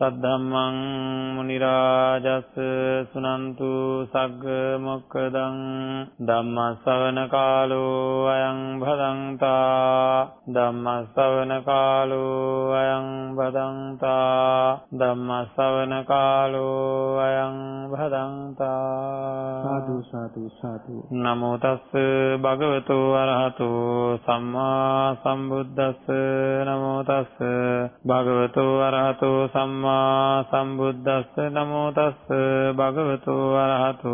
සද්ධම්මං මුනි රාජස් සුනන්තු සග්ග මොක්කදං ධම්ම ශ්‍රවණ කාලෝ අයං භදංතා ධම්ම ශ්‍රවණ කාලෝ අයං භදංතා ධම්ම ශ්‍රවණ කාලෝ අයං භදංතා සාදු සාදු සාදු. නමෝ තස්ස භගවතු අරහතෝ සම්මා සම්බුද්දස්ස. නමෝ තස්ස භගවතු අරහතෝ සම්මා සම්මා සම්බුද්දස්ස නමෝ තස්ස භගවතු අරහතු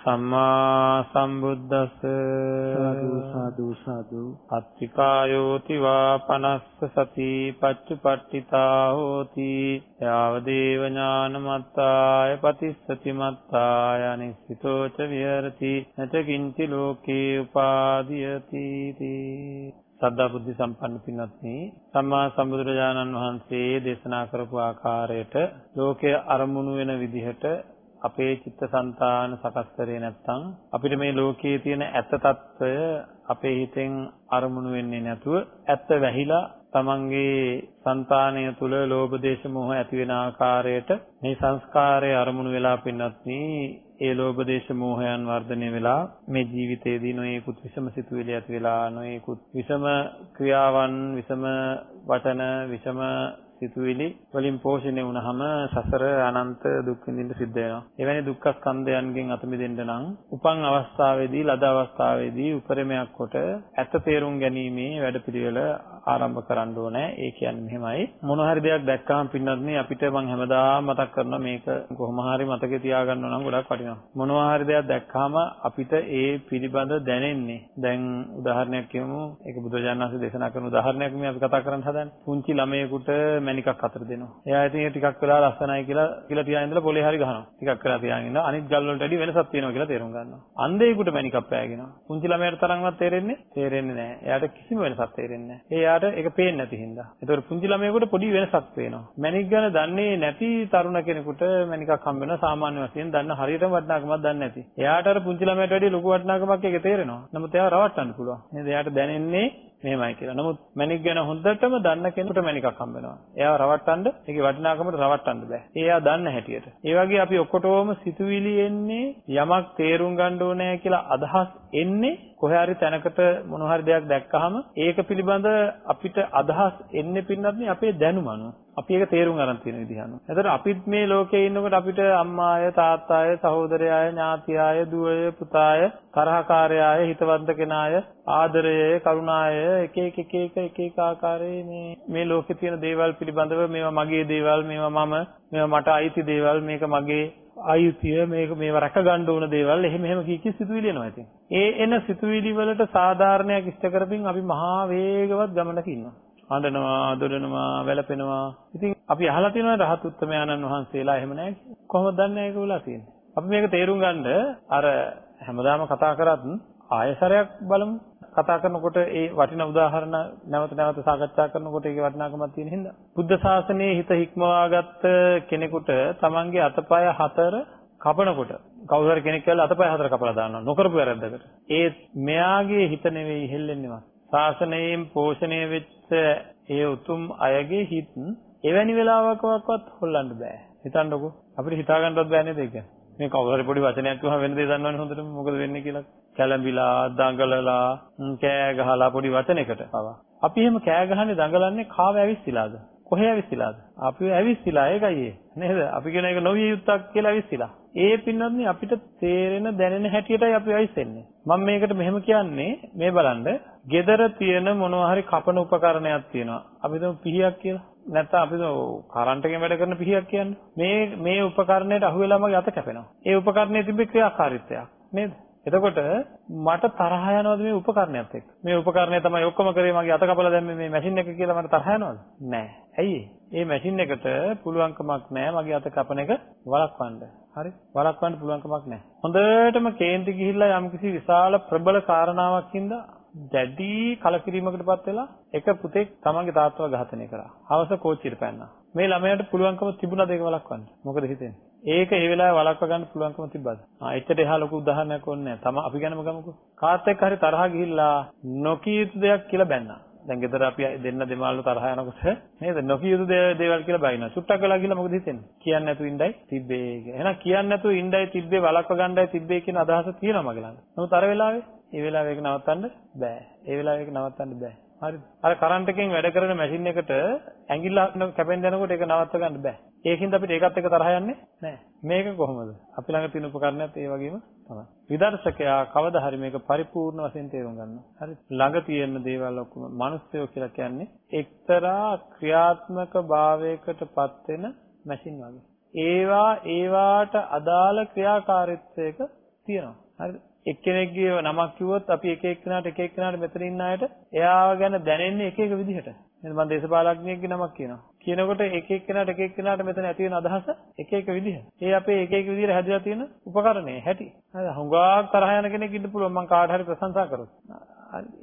සම්මා සම්බුද්දස්ස සාදු සාදු සාදු. අත්තිකායෝති වා පනස්ස සති පච්චුපට්ඨිතා හෝති. යාව දේව ඥානමත්තාය පතිස්සති මත්තාය අනිසිතෝ ච විහෙරති. නච කිංචි ලෝකේ උපාදීයති සද්ධා බුද්ධ සම්පන්න පින්වත්නි සම්මා සම්බුදුරජාණන් වහන්සේ දේශනා කරපු ආකාරයට ලෝකය අරමුණු වෙන විදිහට අපේ චිත්තසංතාන සකස් කරේ නැත්නම් අපිට මේ ලෝකයේ තියෙන ඇත්ත తত্ত্বය අපේ හිතෙන් අරමුණු වෙන්නේ නැතුව ඇත්ත වැහිලා තමන්ගේ సంతානය තුල ලෝභ දේශ මොහ ඇති වෙන ආකාරයට මේ සංස්කාරය අරමුණු වෙලා පින්වත්නි ඒ ලෝභ දේශ මොහයන් වර්ධනය වෙලා මේ ජීවිතයේදී නොයෙකුත් විෂම සිතුවිලි ඇති වෙලා නොයෙකුත් විෂම ක්‍රියාවන් විෂම වචන විෂම සිතුවිලි වලින් පෝෂණය වුණාම සසර අනන්ත දුක් විඳින්න සිද්ධ වෙනවා. එවැනි දුක්ඛ ස්කන්ධයන්ගෙන් අත මිදෙන්න නම් උපන් අවස්ථාවේදී ලද අවස්ථාවේදී උපරිමයක් කොට ඇත්ත තේරුම් ගැනීමේ වැඩපිළිවෙල ආරම්භ කරන්න ඕනේ. ඒ කියන්නේ මෙහෙමයි. මොන හරි දෙයක් දැක්කම පින්නත් නේ අපිට මං හැමදාම මතක් කරනවා මේක කොහොම හරි මතකේ තියාගන්න නම් ගොඩක් වටිනවා. මොනවා හරි දෙයක් දැක්කම අපිට ඒ පිළිබඳ දැනෙන්නේ. දැන් උදාහරණයක් කියමු. ඒක බුදුරජාණන් වහන්සේ දේශනා කරන උදාහරණයක් මේ අපි කතා කරන්න හදන්නේ. පුංචි ළමයෙකුට මැණිකක් අතර දෙනවා. එයා ඉතින් ඒ ටිකක් වෙලා ලස්සනයි කියලා කියලා තියාගෙන ඉඳලා පොලේ හරි ගහනවා. ටිකක් වෙලා තියාගෙන ඉඳලා අනිත් ගල් වලට වැඩි වෙනසක් තියෙනවා කියලා තේරුම් ගන්නවා. අන්ධයෙකුට මැණිකක් පෑගෙනවා. පුංචි ළමයාට තරම්වත් තේරෙන්නේ තේරෙන්නේ නැහැ. එයාට කිසිම වෙනසක් තේරෙන්නේ නැහැ. එයාට ඒක පේන්නේ නැති හින්දා. ඒතකොට පුංචි ළමයෙකුට පොඩි වෙනසක් පේනවා. මැණික් ගැන දන්නේ නැති තරුණ කෙනෙකුට මැණිකක් හම්බ වෙනවා සාමාන්‍ය වශයෙන් දන්න හරියටම වටිනාකමක් දන්නේ නැති. එයාට අර පුංචි ළමයාට වැඩි ලොකු වටිනාකමක් ඒක තේරෙනවා. නමුත් එයාව රවට්ටන්න පුළුවන්. නේද? එයාට දැනෙන්නේ මෙහෙමයි කියලා. නමුත් මැණික් ගැන හොඳටම දන්න කෙනෙකුට මැණිකක් හම්බ වෙනවා. එයාව රවට්ටන්න, ඒකේ වටිනාකමට රවට්ටන්න බෑ. එයා දන්න හැටියට. ඒ වගේ අපි ඔක්කොටම සිතුවිලි එන්නේ යමක් තේරුම් ගන්න ඕනේ කියලා අදහස් එන්නේ කොහේ හරි තැනකට මොන හරි දෙයක් දැක්කහම ඒක පිළිබඳ අපිට අදහස් එන්නේ පින්නත් අපේ දැනුම අනුව. අපි ඒක තේරුම් ගන්න තියෙන විදිහ අනුව. එතකොට අපිත් මේ ලෝකේ ඉන්නකොට අපිට අම්මාය, තාත්තාය, සහෝදරයාය, ඥාතියාය, දුවය, පුතාය, තරහකාරයාය, හිතවන්ත කෙනාය, ආදරය, කරුණාය එක එක එක එක එක එක ආකාරයේ මේ මේ ලෝකේ තියෙන දේවල් පිළිබඳව මේවා මගේ දේවල්, මේවා මම, මේවා මට අයිති දේවල්, මේක මගේ ආයුතිය මේක මේව රැක ගන්න ඕන දේවල් එහෙම එහෙම කී කී සිතුවිලි එනවා ඉතින්. ඒ එන සිතුවිලි වලට සාධාරණයක් ඉෂ්ට කරමින් අපි මහා වේගවත් ගමනක ඉන්නවා. අඬනවා, දොඩනවා, වැළපෙනවා. ඉතින් අපි අහලා තියෙනවා රහත් උත්තමයන්න් වහන්සේලා එහෙම නැහැ. කොහොමද දන්නේ ඒක වෙලා තියෙන්නේ? අපි මේක තේරුම් ගන්න අර හැමදාම කතා කරත් ආයසරයක් බලමු. කතා කරනකොට ඒ වටිනා උදාහරණ නැවත නැවත සාකච්ඡා කරනකොට ඒකේ වටිනාකමක් තියෙන හින්දා බුද්ධ ශාසනයේ හිත හික්මවාගත්ත කෙනෙකුට තමන්ගේ අතපය හතර කපනකොට කවුරු හරි කෙනෙක් කියලා අතපය හතර කපලා දානවා නොකරපු වැරද්දකට ඒ මෙයාගේ හිත නෙවෙයි හෙල්ලෙන්නේවත් ශාසනයෙන් පෝෂණය වෙච්ච ඒ උතුම් අයගේ හිත එවැනි වෙලාවකවත් හොල්ලන්න බෑ. හිතන්නකෝ. අපිට හිතා ගන්නවත් බෑ නේද ඒක? මේ කවුරු හරි පොඩි වචනයක් කිව්වම වෙන දේ දන්නවනේ හොඳටම මොකද වෙන්නේ කියලා. කැළඹිලා දඟලලා කෑ ගහලා පොඩි වචනයකට. පවා අපි එහෙම කෑ ගහන්නේ දඟලන්නේ කාව ඇවිස්සීලාද කොහේ ඇවිස්සීලාද අපි ඇවිස්සීලා ඒකයි නේද? අපි කියන එක නොවිය යුත්තක් කියලා ඇවිස්සීලා ඒ පින්වත්නි අපිට තේරෙන දැනෙන හැටියටයි අපි ඇවිස්සෙන්නේ. මම මේකට මෙහෙම කියන්නේ මේ බලන්න gedara තියෙන මොනවා හරි කපන උපකරණයක් තියෙනවා අපි හිතමු පිහියක් කියලා නැත්නම් අපි කරන්ට් එකෙන් වැඩ කරන පිහියක් කියන්නේ මේ මේ උපකරණයට අහු වෙලා මගේ අත කැපෙනවා ඒ උපකරණයේ තිබෙන ක්‍රියාකාරීත්වයක් නේද එතකොට මට තරහ යනවද මේ උපකරණයත් එක්ක? මේ උපකරණය තමයි ඔක්කොම කරේ මගේ අත කපලා දැම්මේ මේ මැෂින් එක කියලා මට තරහ යනවද? නෑ. ඇයි ඒ මැෂින් එකට පුළුවන්කමක් නෑ මගේ අත කපන එක වළක්වන්න. හරි? වළක්වන්න පුළුවන්කමක් නෑ. හොඳටම කේන්ති ගිහිල්ලා යම්කිසි විශාල ප්‍රබල කාරණාවක් හින්දා දැඩි කලකිරීමකටපත් වෙලා එක පුතෙක් තමන්ගේ තාත්තව ඝාතනය කරා. හවස කෝච්චියට පැන්නා. මේ ළමයාට පුළුවන්කම තිබුණාද ඒක වළක්වන්න? මොකද හිතෙන්නේ? ඒක ඒ වෙලාවේ වළක්ව ගන්න පුළුවන්කම තිබ්බද? ආ එච්චර එහා ලොකු උදාහරණයක් ඕනේ නැහැ. තම අපි ගැනම ගමුකෝ. කාත් එක්ක හරි තරහ ගිහිල්ලා නොකිය යුතු දෙයක් කියලා බැන්නා. දැන් ගෙදර අපි දෙන්න දෙමාළු තරහ යනකොට නේද නොකිය යුතු දේවල් කියලා බයිනවා. චුට්ටක් වෙලා ගිහලා මොකද හිතෙන්නේ? කියන්නේ නැතුව ඉඳයි තිබ්බේ කියලා. එහෙනම් කියන්නේ නැතුව ඉඳයි තිබ්බේ වළක්ව ගන්නයි තිබ්බේ කියන අදහස තියෙනවා මගේ ළඟ. නමුත් අර වෙලාවේ ඒ වෙලාවේ ඒක නවත්තන්න බෑ. ඒ වෙලාවේ ඒක නවත්තන්න බෑ. හරිද? අර කරන්ට් එකෙන් වැඩ කරන මැෂින් එකට ඇඟිල්ල කැපෙන්න යනකොට ඒක නවත්ත ගන්න බෑ. ඒකින්ද අපිට ඒකත් එක්ක තරහ යන්නේ නෑ. මේක කොහොමද? අපි ළඟ තියෙන උපකරණයත් ඒ වගේම තමයි. විදර්ශකයා කවදා හරි මේක පරිපූර්ණ වශයෙන් තේරුම් ගන්නවා. හරි? ළඟ තියෙන දේවල් ඔක්කොම මිනිස්සුયો කියලා කියන්නේ එක්තරා ක්‍රියාත්මක භාවයකටපත් වෙන මැෂින් වගේ. ඒවා ඒවාට අදාළ ක්‍රියාකාරීත්වයක තියෙනවා. හරිද? එක්කෙනෙක්ගේ නමක් කිව්වොත් අපි එක එක්කෙනාට එක එක්කෙනාට මෙතන ඉන්න අයට එයාව ගැන දැනෙන්නේ එක එක විදිහට. එහෙනම් මම දේශපාලඥයෙක්ගේ නමක් කියනවා. කියනකොට එක එක්කෙනාට එක එක්කෙනාට මෙතන ඇති වෙන අදහස එක එක විදිහ. ඒ අපේ එක එක විදිහට හැදලා තියෙන උපකරණේ හැටි. හරි හුඟක් තරහ යන කෙනෙක් ඉන්න පුළුවන් මම කාට හරි ප්‍රශංසා කරොත්.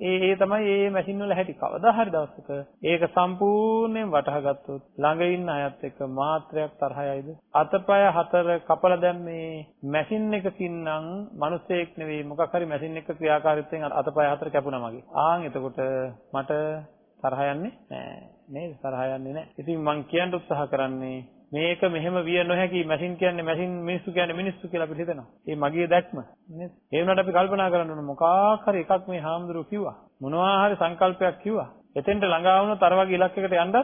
ඒ ඒ තමයි මේ මැෂින් වල හැටි. කවදා හරි දවසක ඒක සම්පූර්ණයෙන් වටහා ගත්තොත් ළඟ ඉන්න අයත් එක්ක මාත්‍රයක් තරහයයිද? අතපය හතර කපලා දැන් මේ මැෂින් එකකින් නම් මිනිස්සෙක් නෙවෙයි මොකක් හරි මැෂින් එක ක්‍රියාකාරීත්වයෙන් අතපය හතර කැපුණා මගේ. ආන් එතකොට මට තරහ යන්නේ නෑ. නේද? තරහ යන්නේ නෑ. ඉතින් මං කියන්න උත්සාහ කරන්නේ මේක මෙහෙම විය නොහැකි මැෂින් කියන්නේ මැෂින් මිනිස්සු කියන්නේ මිනිස්සු කියලා අපිට හිතෙනවා. ඒ මගේ දැක්ම නේද? ඒ වුණාට අපි කල්පනා කරන්න ඕන මොකක් හරි එකක් මේ හාමුදුරුවෝ කිව්වා. මොනවා හරි සංකල්පයක් කිව්වා. එතෙන්ට ළඟා වුණොත් අර වගේ ඉලක්කයකට යන්නත්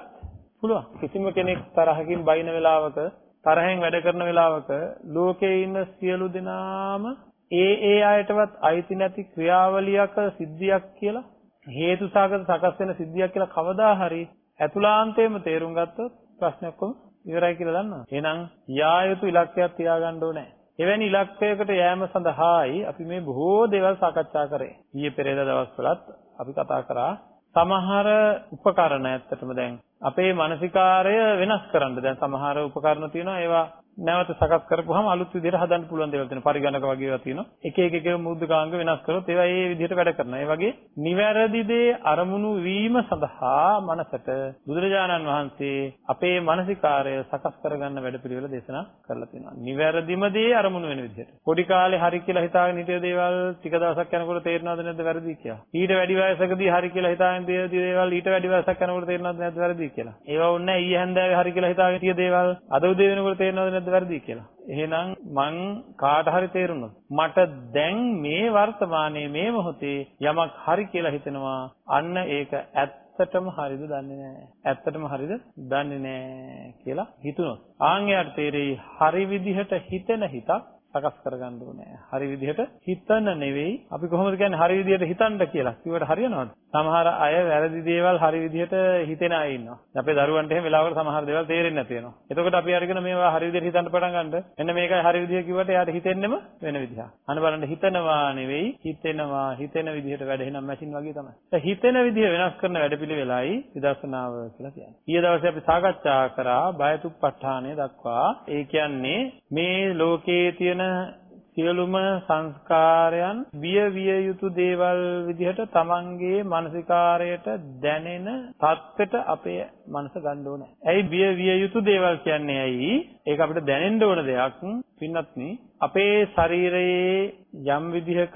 පුළුවන්. කිසිම කෙනෙක් තරහකින් බයින වෙලාවක තරහෙන් වැඩ කරන වෙලාවක ලෝකේ ඉන්න සියලු දෙනාම ඒ ඒ අයටවත් අයිති නැති ක්‍රියාවලියක සිද්ධියක් කියලා හේතු සාගත සකස් වෙන සිද්ධියක් කියලා කවදා හරි ඇතුළාන්තයෙන්ම තේරුම් ගත්තොත් ප්‍රශ්නයක් කොහොමද ඉවරයි කියලා දන්නවා. එහෙනම් යා යුතු ඉලක්කයක් තියාගන්න ඕනේ. එවැනි ඉලක්කයකට යෑම සඳහායි අපි මේ බොහෝ දේවල් සාකච්ඡා කරේ. ඊයේ පෙරේදා දවස්වලත් අපි කතා කරා සමහර උපකරණ ඇත්තටම දැන් අපේ මානසිකාරය වෙනස් කරන්න දැන් සමහර උපකරණ තියෙනවා ඒවා නැවත සකස් කරපුවාම අලුත් විදිහට හදන්න පුළුවන් දේවල් තියෙනවා. පරිගණක වගේ ඒවා තියෙනවා. එක එක එක මුද්දකාංග වෙනස් කරොත් ඒවා ඒ විදිහට වැඩ කරනවා. ඒ වගේ නිවැරදි දේ අරමුණු වීම සඳහා මනසට බුදුරජාණන් වහන්සේ අපේ මානසිකාරය සකස් කරගන්න වැඩපිළිවෙල දේශනා කරලා තියෙනවා. නිවැරදිම දේ අරමුණු වෙන විදිහට. පොඩි කාලේ හරි කියලා හිතාගෙන හිටිය දේවල් ටික දවසක් යනකොට තේරෙනවද නැද්ද වැරදි කියලා. ඊට වැඩි වයසකදී හරි කියලා හිතාගෙන තියෙන දේවල් ඊට වැඩි වයසක් යනකොට තේරෙනවද නැද්ද වැරදි කියලා. ඒවා ඕනේ ඊයේ හැන්දෑවේ හරි කියලා හිතාගෙන හිටිය දේවල් අද උදේ වෙනකොට තේරෙනවද නැද්ද වැරදි කියලා. එහෙනම් මං කාට හරි තේරුණොත් මට දැන් මේ වර්තමානයේ මේ මොහොතේ යමක් හරි කියලා හිතෙනවා අන්න ඒක ඇත්තටම හරිද දන්නේ නැහැ. ඇත්තටම හරිද දන්නේ නැහැ කියලා හිතුනොත් ආන් එයාට තේරෙයි හරි විදිහට හිතෙන හිතක් සකස් කරගන්න ඕනේ. හරි විදිහට හිතන නෙවෙයි අපි කොහොමද කියන්නේ හරි විදිහට හිතන්න කියලා. කිව්වට හරියනවද? සමහර අය වැරදි දේවල් හරි විදිහට හිතෙන අය ඉන්නවා. අපේ දරුවන්ට එහෙම වෙලාවකට සමහර දේවල් තේරෙන්නේ නැති වෙනවා. එතකොට අපි අරගෙන මේවා හරි විදිහට හිතන්න පටන් ගන්නද? එන්න මේකයි හරි විදිහ කිව්වට එයාට හිතෙන්නෙම වෙන විදිහක්. අන්න බලන්න හිතනවා නෙවෙයි හිතෙනවා හිතෙන විදිහට වැඩ එහෙනම් මැෂින් වගේ තමයි. හිතෙන විදිහ වෙනස් කරන වැඩපිළිවෙලයි විදර්ශනාව කියලා කියන්නේ. ඊයේ දවසේ අපි සාකච්ඡා කරා බයතුප්පඨානය දක්වා ඒ කියන්නේ මේ ලෝකයේ තියෙන තියෙන සියලුම සංස්කාරයන් විය විය යුතු දේවල් විදිහට තමන්ගේ මානසිකාරයට දැනෙන தත්වෙට අපේ මනස ගන්න ඕනේ. ඇයි විය විය යුතු දේවල් කියන්නේ ඇයි? ඒක අපිට දැනෙන්න ඕන දෙයක්. පින්වත්නි අපේ ශරීරයේ යම් විදිහක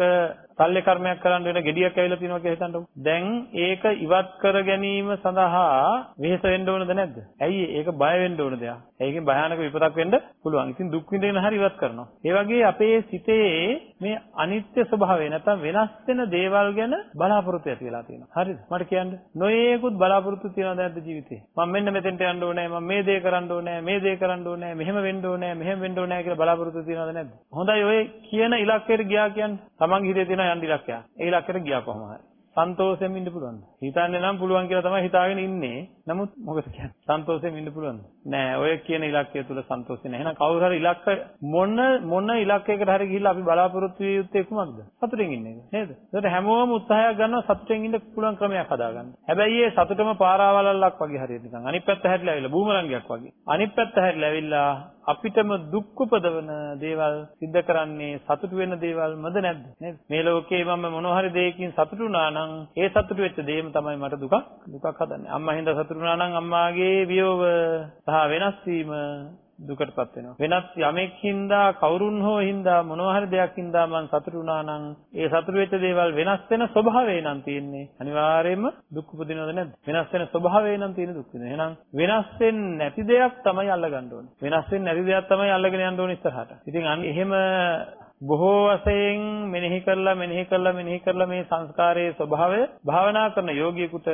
සල්ලි කර්මයක් කරන්න වෙන gediyak ඇවිල්ලා තියෙනවා කියලා හිතන්නකො. දැන් ඒක ඉවත් කර ගැනීම සඳහා වෙහෙස වෙන්න ඕනද නැද්ද? ඇයි ඒක බය වෙන්න ඕන දෙයක්. ඒකෙන් භයානක විපතක් වෙන්න පුළුවන්. ඉතින් දුක් විඳින හරි ඉවත් කරනවා. ඒ වගේ අපේ සිතේ මේ අනිත්‍ය ස්වභාවය නැත්නම් වෙනස් වෙන දේවල් ගැන බලාපොරොත්තු ඇති වෙලා තියෙනවා. හරිද? මට කියන්න. නොයේකුත් බලාපොරොත්තු තියනවද නැද්ද ජීවිතේ? මම මෙන්න මෙතෙන්ට යන්න ඕනේ, මම මේ දේ කරන්න ඕනේ, මේ දේ කරන්න ඕනේ, මෙහෙම වෙන්න ඕනේ, මෙහෙම වෙන්න ඕනේ කියලා බලාපොරොත්තු තියනවද නැද්ද? හොඳයි ඔය කියන ඉලක්කයට ගියා කියන්නේ තමන්ගේ හිතේ තියෙන යන්න ඉලක්කයක්. ඒ ඉලක්කයට ගියා කොහොම හරි. සන්තෝෂයෙන් ඉන්න පුළුවන්ද? හිතන්නේ නම් පුළුවන් කියලා තමයි හිතාගෙන ඉන්නේ. නමුත් මොකද කියන්නේ? සන්තෝෂයෙන් ඉන්න පුළුවන්ද? නෑ. ඔය කියන ඉලක්කය තුල සන්තෝෂය නෑ. එහෙනම් කවුරු හරි ඉලක්ක මොන මොන ඉලක්කයකට හරි ගිහිල්ලා අපි බලාපොරොත්තු විය යුත්තේ කුමක්ද? සතුටින් ඉන්න එක. නේද? ඒකට හැමෝම උත්සාහයක් ගන්නවා සතුටින් ඉන්න පුළුවන් ක්‍රමයක් හදාගන්න. හැබැයි ඒ සතුටම පාරාවලල්ලක් වගේ හරියට නිකන් අනිත් පැත්ත හැරිලා ඇවිල්ලා බූමරංගයක් වගේ. අනිත් පැත්ත හැරිලා ඇවිල්ලා අපිටම දුක් උපදවන දේවල් සිද්ධ කරන්නේ සතුටු වෙන දේවල්මද නැද්ද නේද මේ ලෝකේ මම මොනවා හරි දෙයකින් සතුටු වුණා නම් ඒ සතුටු වෙච්ච දේම තමයි මට දුකක් දුකක් හදන්නේ අම්මා හින්දා සතුටු වුණා නම් අම්මාගේ වියෝව සහ වෙනස් වීම දුකටපත් වෙනවා. වෙනත් යමෙක් හින්දා කවුරුන් හෝ හින්දා මොනවා හරි දෙයක් හින්දා මං සතුටු වුණා නම් ඒ සතුටු වෙච්ච දේවල් වෙනස් වෙන ස්වභාවය නම් තියෙන්නේ. අනිවාර්යයෙන්ම දුක් උපදිනවද නැද්ද? වෙනස් වෙන ස්වභාවය නම් තියෙන දුක් වෙනවා. එහෙනම් වෙනස් වෙන්නේ නැති දෙයක් තමයි අල්ලගන්න ඕනේ. වෙනස් වෙන්නේ නැති දෙයක් තමයි අල්ලගෙන යන්න ඕනේ ඉස්සරහට. ඉතින් අන්න එහෙම බොහෝ වශයෙන් මෙනෙහි කරලා මෙනෙහි කරලා මෙනෙහි කරලා මේ සංස්කාරයේ ස්වභාවය භාවනා කරන යෝගියෙකුට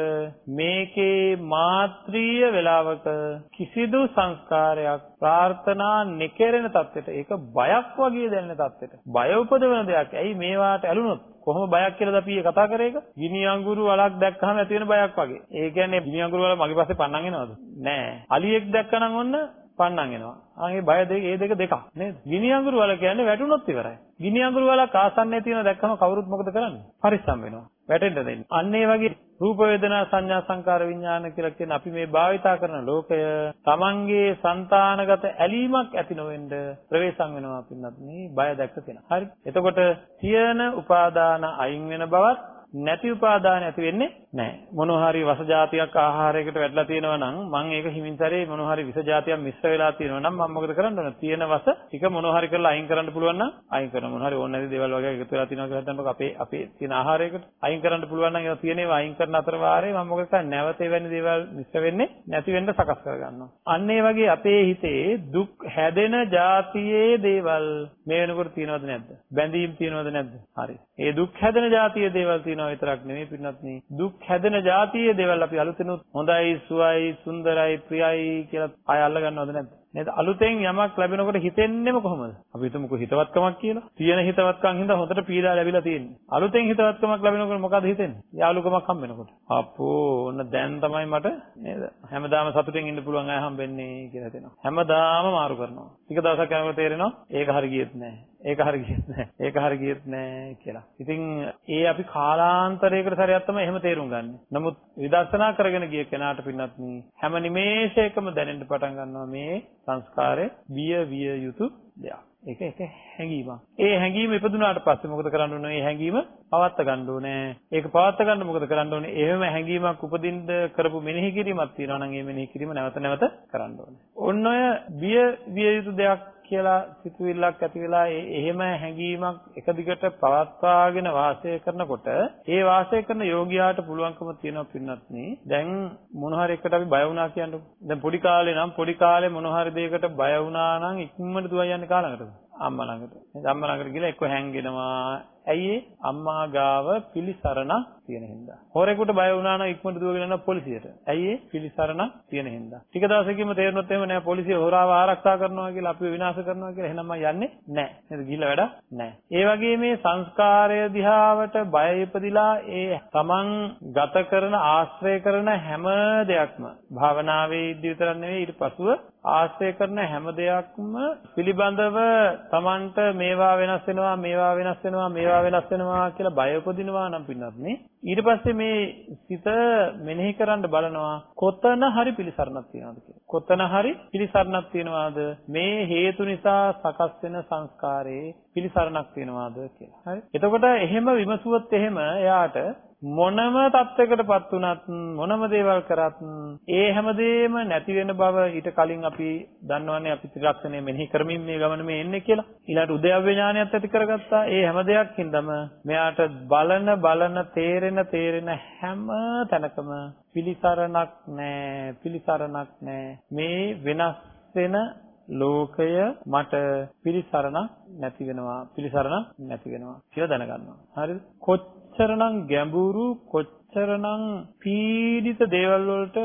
මේකේ මාත්‍රීය වේලාවක කිසිදු සංස්කාරයක් ප්‍රාර්ථනා නොකරන තත්ත්වයට ඒක බයක් වගේ දැනෙන තත්ත්වයට බය උපදවන දෙයක්. ඇයි මේවාට ඇලුනොත් කොහොම බයක් කියලාද අපි කතා කරේ එක? ගිනි අඟුරු වලක් දැක්කහම ඇති වෙන බයක් වගේ. ඒ කියන්නේ ගිනි අඟුරු වල මගේ පස්සේ පන්නන් එනවද? නෑ. අලියෙක් දැක්කනම් ඔන්න පන්නන් එනවා. ආන් මේ බය දෙක, මේ දෙක දෙකක් නේද? ගිනි අඟුරු වල කියන්නේ වැටුනොත් ඉවරයි. ගිනි අඟුරු වල කාසන්නේ තියෙන දැක්කම කවුරුත් මොකද කරන්නේ? පරිස්සම් වෙනවා. වැටෙන්න දෙන්නේ. අන්න ඒ වගේ රූප වේදනා සංඥා සංකාර විඥාන කියලා කියන අපි මේ භාවිතා කරන ලෝකය තමන්ගේ సంతානගත ඇලීමක් ඇති නොවෙන්න ප්‍රවේශම් වෙනවා පින්නත් මේ බය දැක්ක කෙනා. හරි. එතකොට තියෙන උපාදාන අයින් වෙන බවත් නැති උපාදාන ඇති වෙන්නේ නෑ. මොනවා හරි වස జాතියක් ආහාරයකට වැටලා තියෙනවා නම් මම ඒක හිමින්තරේ මොනවා හරි විස జాතියක් මිශ්‍ර වෙලා තියෙනවා නම් මම මොකද කරන්න ඕන? තියෙන වස ටික මොනවා හරි කරලා අයින් කරන්න පුළුවන් නම් අයින් කරන මොනවා හරි ඕන නැති දේවල් වගේ එකතු වෙලා තියෙනවා කියලා හිතන්නකො. අපේ අපේ තියෙන ආහාරයකට අයින් කරන්න පුළුවන් නම් ඒක තියෙනේව අයින් කරන අතර වාරේ මම මොකද කරන්නේ? නැවත එවැනි දේවල් මිශ්‍ර වෙන්නේ නැති වෙන්න සකස් කරගන්නවා. අන්න ඒ වගේ අපේ හිතේ දුක් හැදෙන జాතියේ දේවල් මේ වෙනකොට තියෙනවද නැද්ද? බැඳීම් තියෙනවද නැද්ද? හරි. ඒ දුක් හැදෙන జాතියේ දේවල් තියෙනවා විතරක් නෙමෙයි පින්නත් දුක් හැදෙන જાතියේ දේවල් අපි අලුතෙනුත් හොඳයි, සුවයි, සුන්දරයි, ප්‍රියයි කියලා ආය අල්ල ගන්නවද නැද්ද? නේද? අලුතෙන් යමක් ලැබෙනකොට හිතෙන්නේම කොහොමද? අපි හිතමුකෝ හිතවත්කමක් කියලා. තියෙන හිතවත්කම් හින්දා හොඳට පීඩා ලැබිලා තියෙන්නේ. අලුතෙන් හිතවත්කමක් ලැබෙනකොට මොකද හිතෙන්නේ? යාළුකමක් හම්බ වෙනකොට. අපෝ ඔන්න දැන් තමයි මට නේද? හැමදාම සතුටින් ඉන්න පුළුවන් අය හම්බෙන්නේ කියලා හිතෙනවා. හැමදාම මාරු කරනවා. ටික දවසක් යනකොට තේරෙනවා ඒක හරි ගියෙත් නැහැ. ඒක හරි ගියෙත් නැහැ. ඒක හරි ගියෙත් නැහැ කියලා. ඉතින් ඒ අපි කාලාන්තරයකට සැරයක් තමයි එහෙම තේරුම් ගන්න. නමුත් විදර්ශනා කරගෙන ගිය කෙනාට පින්නත් හැම නිමේෂයකම දැනෙන්න පටන් ගන්නවා මේ සංස්කාරය බිය විය යුතු දෙයක්. ඒක එක හැඟීමක්. ඒ හැඟීම ඉපදුනාට පස්සේ මොකද කරන්න ඕනේ? ඒ හැඟීම පවත්ත ගන්න ඕනේ. ඒක පවත්ත ගන්න මොකද කරන්න ඕනේ? එහෙම හැඟීමක් උපදින්න කරපු මෙනෙහි කිරීමක් තියෙනවා නම් ඒ මෙනෙහි කිරීම නැවත නැවත කරන්න ඕනේ. ඔන්න ඔය බිය විය යුතු දෙයක් කියලා සිතුවිල්ලක් ඇති වෙලා එහෙම හැඟීමක් එක දිගට පවත්වාගෙන වාසය කරනකොට ඒ වාසය කරන යෝගියාට පුළුවන්කම තියෙනවා පින්නත් නේ දැන් මොන හරි එකට අපි බය වුණා කියන්නේ දැන් පොඩි කාලේ නම් පොඩි කාලේ මොන හරි දෙයකට බය වුණා නම් ඉක්මනට දුවයි යන්නේ කාලඟටද අම්මා ළඟට. අම්මා ළඟට ගිහලා එක්ක හැංගෙනවා. ඇයි අම්මා ගාව පිළිසරණ තියෙන හින්දා. හොරෙකුට බය වුණා නම් ඉක්මනට දුවගෙන යනවා පොලිසියට. ඇයි පිළිසරණ තියෙන හින්දා. ටික දවසකින්ම තේරුනොත් එහෙම නෑ පොලිසිය හොරාව ආරක්ෂා කරනවා කියලා අපිව විනාශ කරනවා කියලා එහෙනම් මම යන්නේ නෑ. නේද? ගිහිල්ලා වැඩ නෑ. ඒ වගේ මේ සංස්කාරය දිහාවට බය ඉපදිලා ඒ තමන් ගත කරන ආශ්‍රය කරන හැම දෙයක්ම භාවනාවේ ඉද්දි විතරක් නෙවෙයි ඊට පසුව ආශ්‍රය කරන හැම දෙයක්ම පිළිබඳව Tamanට මේවා වෙනස් වෙනවා මේවා වෙනස් වෙනවා මේවා වෙනස් වෙනවා කියලා බය උපදිනවා නම් පින්නත් නේ. ඊට පස්සේ මේ සිත මෙනෙහි කරන්න බලනවා කොතන හරි පිළිසරණක් තියනවාද කියලා. කොතන හරි පිළිසරණක් තියනවාද? මේ හේතු නිසා සකස් වෙන සංස්කාරයේ පිළිසරණක් තියනවාද කියලා. හරි. එතකොට එහෙම විමසුවොත් එහෙම එයාට මොනම தත්වයකටපත් වුණත් මොනම දේවල් කරත් ඒ හැමදේම නැති වෙන බව ඊට කලින් අපි දන්නවනේ අපි ත්‍රිලක්ෂණය මෙනෙහි කරමින් මේ ගමන මේ එන්නේ කියලා. ඊළඟට උද්‍යව්‍ය ඥානයත් ඇති කරගත්තා. ඒ හැම දෙයක්ින්දම මෙයාට බලන බලන තේරෙන තේරෙන හැම තැනකම පිලිසරණක් නැහැ. පිලිසරණක් නැහැ. මේ වෙනස් වෙන ලෝකය මට පිළිසරණ නැති වෙනවා පිළිසරණ නැති වෙනවා කියලා දැනගන්නවා හරිද කොච්චරනම් ගැඹුරු කොච්චරනම් පීඩිත දේවල් වලට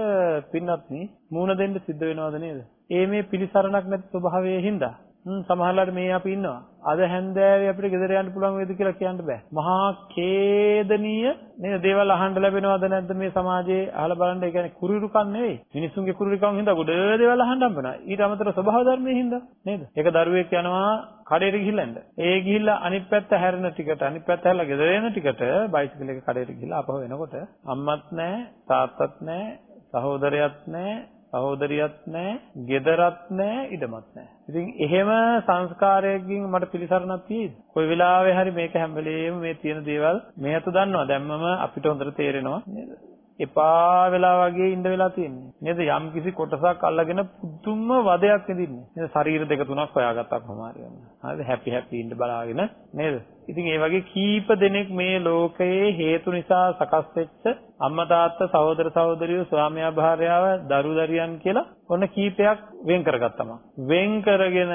පින්නත් නේ මූණ දෙන්න සිද්ධ වෙනවද නේද? ඒ මේ පිළිසරණක් නැති ස්වභාවයේ හින්දා. හ්ම් සමහරවිට මේ අපි ඉන්නවා. අද හැන්දෑවේ අපිට ගෙදර යන්න පුළුවන් වේද කියලා කියන්න බෑ. මහා ඛේදනීය නේද දේවල් අහන්න ලැබෙනවද නැද්ද මේ සමාජයේ අහලා බලන්න ඒ කියන්නේ කුරිරුකම් නෙවෙයි. මිනිසුන්ගේ කුරිරුකම් හින්දා ගොඩ දේවල් අහන්න හම්බෙනවා. ඊට අමතරව ස්වභාව ධර්මයේ හින්දා නේද? ඒක දරුවෙක් යනවා කඩේට ගිහිල්ලා ඉන්න. ඒ ගිහිල්ලා අනිත් පැත්ත හැරෙන ටිකට අනිත් පැත්ත හැරලා ගෙදර එන ටිකට බයිසිකල් එක කඩේට ගිහිල්ලා ආපහු එනකොට අම්මත් නැහැ තාත්තත් නැහැ සහෝදරයත් නැහැ සහෝදරියක් නැහැ, ගෙදරත් නැහැ, ඉඩමත් නැහැ. ඉතින් එහෙම සංස්කාරයකින් මට පිළිසරණක් තියෙයිද? කොයි වෙලාවෙ හරි මේක හැම වෙලේම මේ තියෙන දේවල් මේ අත දන්නවා. දැම්මම අපිට හොඳට තේරෙනවා නේද? එපා වෙලා වගේ ඉඳ වෙලා තියෙන්නේ. නේද? යම් කිසි කොටසක් අල්ලගෙන පුදුම වදයක් විඳින්නේ. නේද? ශරීර දෙක තුනක් හොයාගත්තා කොහොම හරි. හරිද? හැපි හැපි ඉඳ බලාගෙන නේද? ඉතින් ඒ වගේ කීප දෙනෙක් මේ ලෝකයේ හේතු නිසා සකස් වෙච්ච අම්මා තාත්තා සහෝදර සහෝදරියෝ ස්වාමියා භාර්යාව දරු දරියන් කියලා ඔන්න කීපයක් වෙන් කරගත්තම. වෙන් කරගෙන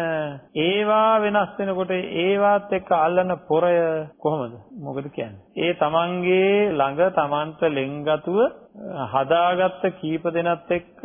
ඒවා වෙනස් වෙනකොට ඒවාත් එක්ක අල්ලන පොරය කොහොමද? මොකද කියන්නේ? ඒ තමන්ගේ ළඟ තමන්ට ලෙන්ගතුව හදාගත්ත කීප දෙනත් එක්ක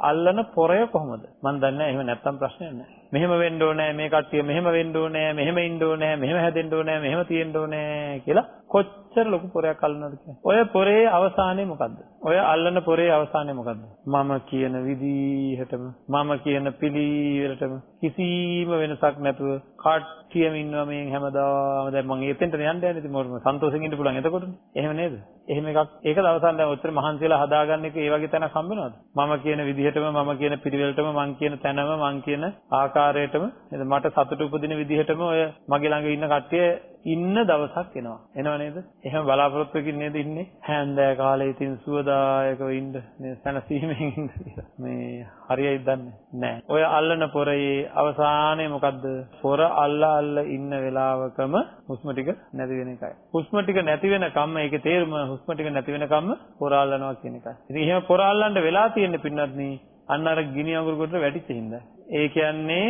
අල්ලන පොරය කොහොමද? මන් දන්නේ නැහැ. එහෙම නැත්තම් ප්‍රශ්නයක් නැහැ. මෙහෙම වෙන්න ඕනේ මේ කට්ටිය මෙහෙම වෙන්න ඕනේ මෙහෙම ඉන්න ඕනේ මෙහෙම හැදෙන්න ඕනේ මෙහෙම තියෙන්න ඕනේ කියලා කොච්චර ලොකු පොරයක් අල්ලනවද කියන්නේ. ඔය පොරේ අවසානය මොකද්ද? ඔය අල්ලන පොරේ අවසානය මොකද්ද? මම කියන විදිහටම මම කියන පිළිවෙලටම කිසිම වෙනසක් නැතුව කට්ටියම ඉන්නවා මේ හැමදාම දැන් මම එතෙන්ට යන්න යන්නේ ඉතින් මොකද සන්තෝෂෙන් ඉන්න පුළුවන් එතකොටනේ. එහෙම නේද? එහෙම එකක් ඒකද අවසාන දැන් ඔච්චර මහන්සියලා හදාගන්න එක ඒ වගේ තැනක් හම්බ වෙනවද? මම කියන විදිහටම මම කියන පිළිවෙලටම මං කියන තැනම මං කියන ආකාරයටම නේද මට සතුට උපදින විදිහටම ඔය මගේ ළඟ ඉන්න කට්ටිය ඉන්න දවසක් එනවා. එනව නේද? එහෙම බලාපොරොත්තුකින් නේද ඉන්නේ? හැන්දෑ කාලේ ඉතින් සුවදායකව ඉන්න මේ සැනසීමෙන් ඉන්න මේ හරියයි දන්නේ නැහැ. ඔය අල්ලන පොරේ අවසානයේ මොකද්ද? පොර අල්ලා අල්ල ඉන්න වෙලාවකම හුස්ම ටික නැති වෙන එකයි. හුස්ම ටික නැති වෙන කම්ම ඒකේ තේරුම හුස්ම ටික නැති වෙන කම්ම පොර අල්ලනවා කියන එකයි. ඉතින් එහෙම පොර අල්ලන්න වෙලා තියෙන්නේ පින්නත් නේ අන්න අර ගිනි අඟුරු කොට වැටිච්ච හින්දා. ඒ කියන්නේ